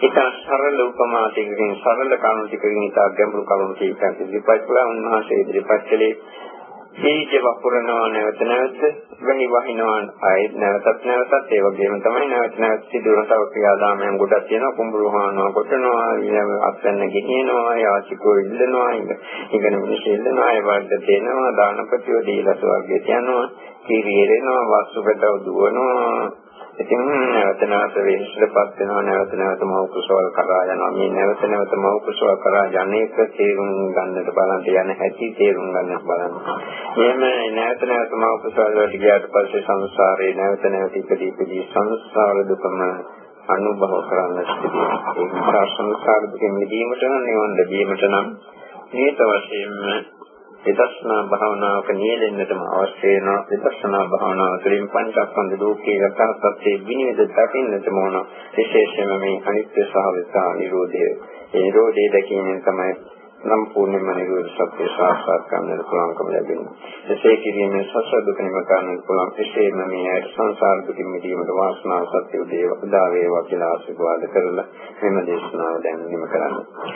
[SPEAKER 1] ඉතා සරල උපමා ටිකකින් සරල කරුණු ටිකකින් ඉතා ගැඹුරු කරුණු ටිකක් ඉදිරිපත් කළා. උන්වහන්සේ ඉදිරිපත් කළේ සීජ වපුරනවා නැවත නැවත වෙහි වහිනවා ආයෙත් නැවතත් නැවතත් ඒ වගේම තමයි නැවත නැවත සිදුවන තව ක්‍රියාදාමයන් ගොඩක් තියෙනවා. කුඹුරු හානවා කොටනවා අත්යන්න ගෙනියනවා යාචිකෝ ඉල්ලනවා ඉගෙන මිනිස්සු ඉල්ලනවා ඒ වර්ග දෙනවා දානපතියෝ දීලස වර්ගයට යනවා කීරියෙනවා වස්තුපතව දුවනවා. ඉතින් නැවත නැවත වෙහෙසටපත් වෙනවා නැවත නැවත මව කුසවල් කරා යනවා මේ නැවත නැවත මව කුසවල් කරා යන්නේක තේරුම් ගන්නට බලන්න යන හැටි තේරුම් ගන්නට බලන්න. එහෙම නැවත නැවත මව කුසවල් වලට ගියාට පස්සේ සංසාරේ නැවත නැවත ඉපදී ඉපදී සංසාර දුකම අනුභව කරන්නට සිදුවෙනවා. ඒ නිසා සංසාර දුකෙන් මිදීමට නම් නිවන් ලැබීමට නම් නියත වශයෙන්ම විදර්ශනා භාවනාවක නියැලෙන්නටම අවශ්‍ය වෙනවා විදර්ශනා භාවනාව තුළින් පංචස්කන්ධ ලෝකයේ යථා සත්‍යයේ විනිවිද දකින්නටම ඕන විශේෂයෙන්ම මේ අනිත්‍ය සහ විසා නිරෝධය ඒ නිරෝධය දැකීමෙන් තමයි සම්පූර්ණයෙන්ම නිරෝධ සත්‍ය සාක්ෂාත් කරගන්නට පුළුවන්කම ලැබෙනවා. එසේ කිරීමෙන් සසර දුක නිම කරන්නට පුළුවන්. එසේම මේ සංසාර දුකින් මිදීමට වාසනාව සත්‍ය උදේව උදා වේවා කියලා ආශිර්වාද කරලා මෙම දේශනාව දැන් නිම කරන්නේ.